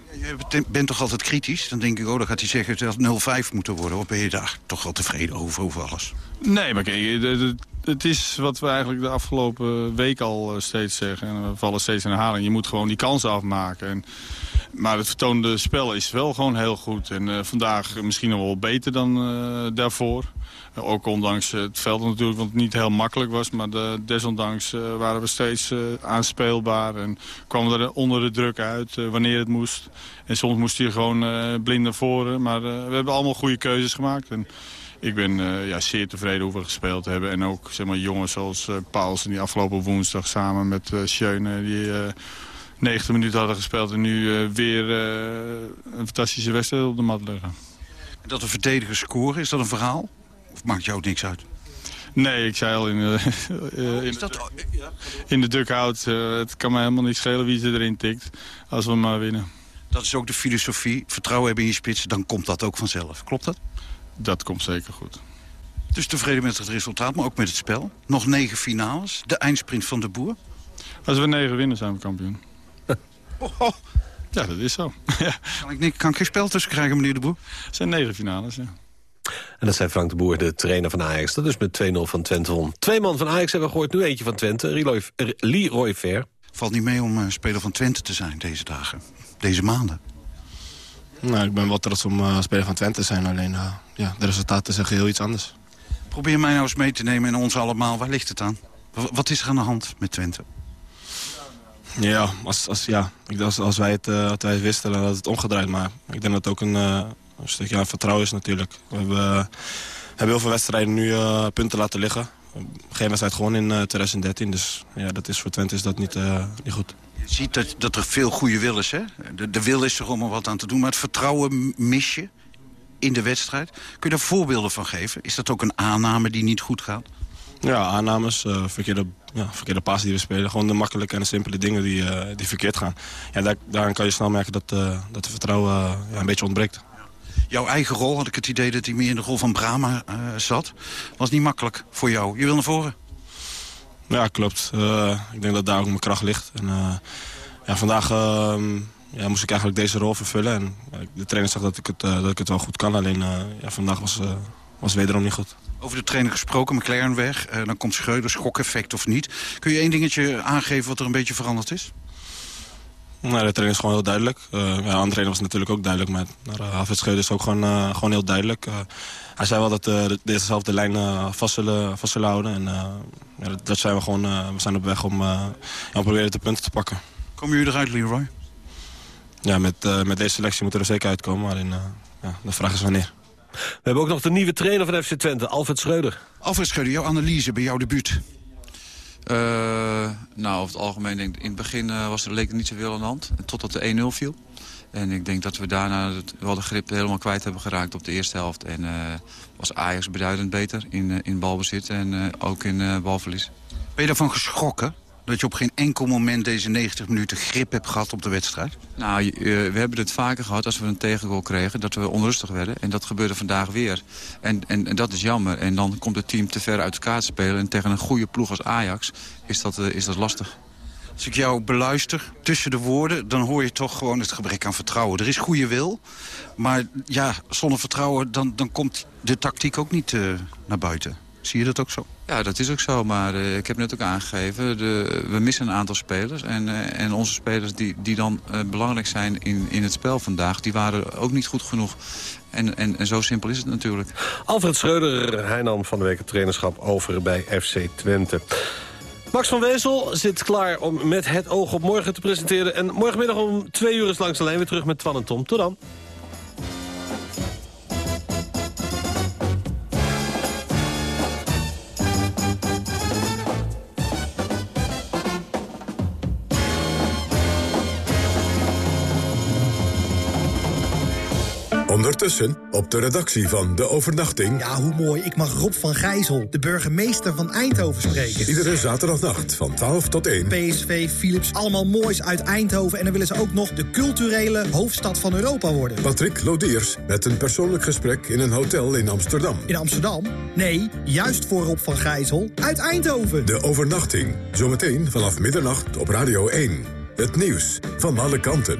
Je bent toch altijd kritisch? Dan denk ik, oh, dan gaat hij zeggen dat het 0-5 moeten worden. Of ben je daar toch wel tevreden over, over alles? Nee, maar kijk, het is wat we eigenlijk de afgelopen week al steeds zeggen. En we vallen steeds in herhaling. Je moet gewoon die kansen afmaken. En, maar het vertoonde spel is wel gewoon heel goed. En uh, vandaag misschien nog wel beter dan uh, daarvoor. Ook ondanks het veld natuurlijk, want het niet heel makkelijk was. Maar de, desondanks uh, waren we steeds uh, aanspeelbaar. En kwamen er onder de druk uit uh, wanneer het moest. En soms moest je gewoon blind naar voren. Maar we hebben allemaal goede keuzes gemaakt. En ik ben ja, zeer tevreden hoe we gespeeld hebben. En ook zeg maar, jongens zoals Paulsen die afgelopen woensdag samen met uh, die 90 minuten hadden gespeeld en nu weer een fantastische wedstrijd op de mat leggen. En dat de verdedigers scoren, is dat een verhaal? Of maakt jou niks uit? Nee, ik zei al in, uh, uh, in, dat... in de. Uh, het kan mij helemaal niet schelen wie ze erin tikt. Als we maar winnen. Dat is ook de filosofie. Vertrouwen hebben in je spits, dan komt dat ook vanzelf. Klopt dat? Dat komt zeker goed. Dus tevreden met het resultaat, maar ook met het spel. Nog negen finales. De eindsprint van de Boer. Als we negen winnen, zijn we kampioen. oh. Ja, dat is zo. kan, ik niet, kan ik geen spel tussen krijgen, meneer de Boer? Het zijn negen finales, ja. En dat zei Frank de Boer, de trainer van Ajax. Dat is met 2-0 van Twente won. Twee man van Ajax hebben we gehoord, nu eentje van Twente. Leroy, Leroy Fair. Valt niet mee om uh, speler van Twente te zijn deze dagen. Deze maanden. Nou, ik ben wel trots om uh, speler van Twente te zijn. Alleen uh, ja, de resultaten zeggen heel iets anders. Probeer mij nou eens mee te nemen en ons allemaal. Waar ligt het aan? W wat is er aan de hand met Twente? Ja, als, als, ja. als, als wij het, uh, wij het wisten, dan had het omgedraaid. Maar ik denk dat het ook een, uh, een stukje aan vertrouwen is natuurlijk. We hebben, we hebben heel veel wedstrijden nu punten laten liggen. Geen wedstrijd gewoon in 2013, dus ja, dat is voor Twente is dat niet, niet goed. Je ziet dat, dat er veel goede wil is, hè? De, de wil is er om er wat aan te doen, maar het vertrouwen mis je in de wedstrijd. Kun je daar voorbeelden van geven? Is dat ook een aanname die niet goed gaat? Ja, aannames, uh, verkeerde, ja, verkeerde passen die we spelen. Gewoon de makkelijke en de simpele dingen die, uh, die verkeerd gaan. Ja, daar, daaraan kan je snel merken dat, uh, dat de vertrouwen ja, een beetje ontbreekt. Jouw eigen rol, had ik het idee dat hij meer in de rol van Brahma zat. Was niet makkelijk voor jou. Je wil naar voren. Ja, klopt. ik denk dat daar ook mijn kracht ligt. En, ja, vandaag ja, moest ik eigenlijk deze rol vervullen. En de trainer zag dat ik het, dat ik het wel goed kan. Alleen ja, vandaag was, was wederom niet goed. Over de trainer gesproken, McLaren weg. Uh, dan komt Schreuder, schokeffect of niet. Kun je één dingetje aangeven wat er een beetje veranderd is? Nou, de trainer is gewoon heel duidelijk. Uh, ja, de andere trainer was natuurlijk ook duidelijk. Maar naar uh, Schreuder is ook gewoon, uh, gewoon heel duidelijk. hij zei wel dat we dezezelfde lijn vast, zullen, vast zullen houden. En ja, dat, dat, zijn we gewoon. we zijn op weg om, ja, om proberen de punten te pakken. Komen jullie eruit, Leroy? Ja, met, met deze selectie moeten we er zeker uitkomen. Maar in, ja, de vraag is wanneer. We hebben ook nog de nieuwe trainer van FC Twente, Alfred Schreuder. Alfred Schreuder, jouw analyse bij jouw debuut? Uh, nou, over het algemeen denk ik, in het begin uh, was er, leek er niet zoveel aan de hand. Totdat de 1-0 viel. En ik denk dat we daarna het, wel de grip helemaal kwijt hebben geraakt op de eerste helft. En uh, was Ajax beduidend beter in, in balbezit en ook in balverlies. Ben je daarvan geschrokken? Dat je op geen enkel moment deze 90 minuten grip hebt gehad op de wedstrijd? Nou, we hebben het vaker gehad als we een tegengoal kregen... dat we onrustig werden. En dat gebeurde vandaag weer. En, en, en dat is jammer. En dan komt het team te ver uit elkaar te spelen. En tegen een goede ploeg als Ajax is dat, uh, is dat lastig. Als ik jou beluister tussen de woorden... dan hoor je toch gewoon het gebrek aan vertrouwen. Er is goede wil, maar ja, zonder vertrouwen... dan, dan komt de tactiek ook niet uh, naar buiten. Zie je dat ook zo? Ja, dat is ook zo. Maar uh, ik heb net ook aangegeven, de, we missen een aantal spelers. En, uh, en onze spelers die, die dan uh, belangrijk zijn in, in het spel vandaag... die waren ook niet goed genoeg. En, en, en zo simpel is het natuurlijk. Alfred Schreuder, hij nam van de week het trainerschap over bij FC Twente. Max van Wezel zit klaar om met het oog op morgen te presenteren. En morgenmiddag om twee uur is langs de lijn weer terug met Twan en Tom. Tot dan. Ondertussen op de redactie van De Overnachting... Ja, hoe mooi. Ik mag Rob van Gijzel, de burgemeester van Eindhoven, spreken. Iedere zaterdagnacht van 12 tot 1. PSV, Philips, allemaal moois uit Eindhoven. En dan willen ze ook nog de culturele hoofdstad van Europa worden. Patrick Lodiers met een persoonlijk gesprek in een hotel in Amsterdam. In Amsterdam? Nee, juist voor Rob van Gijzel. Uit Eindhoven. De Overnachting. Zometeen vanaf middernacht op Radio 1. Het nieuws van alle kanten.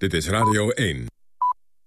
Dit is Radio 1.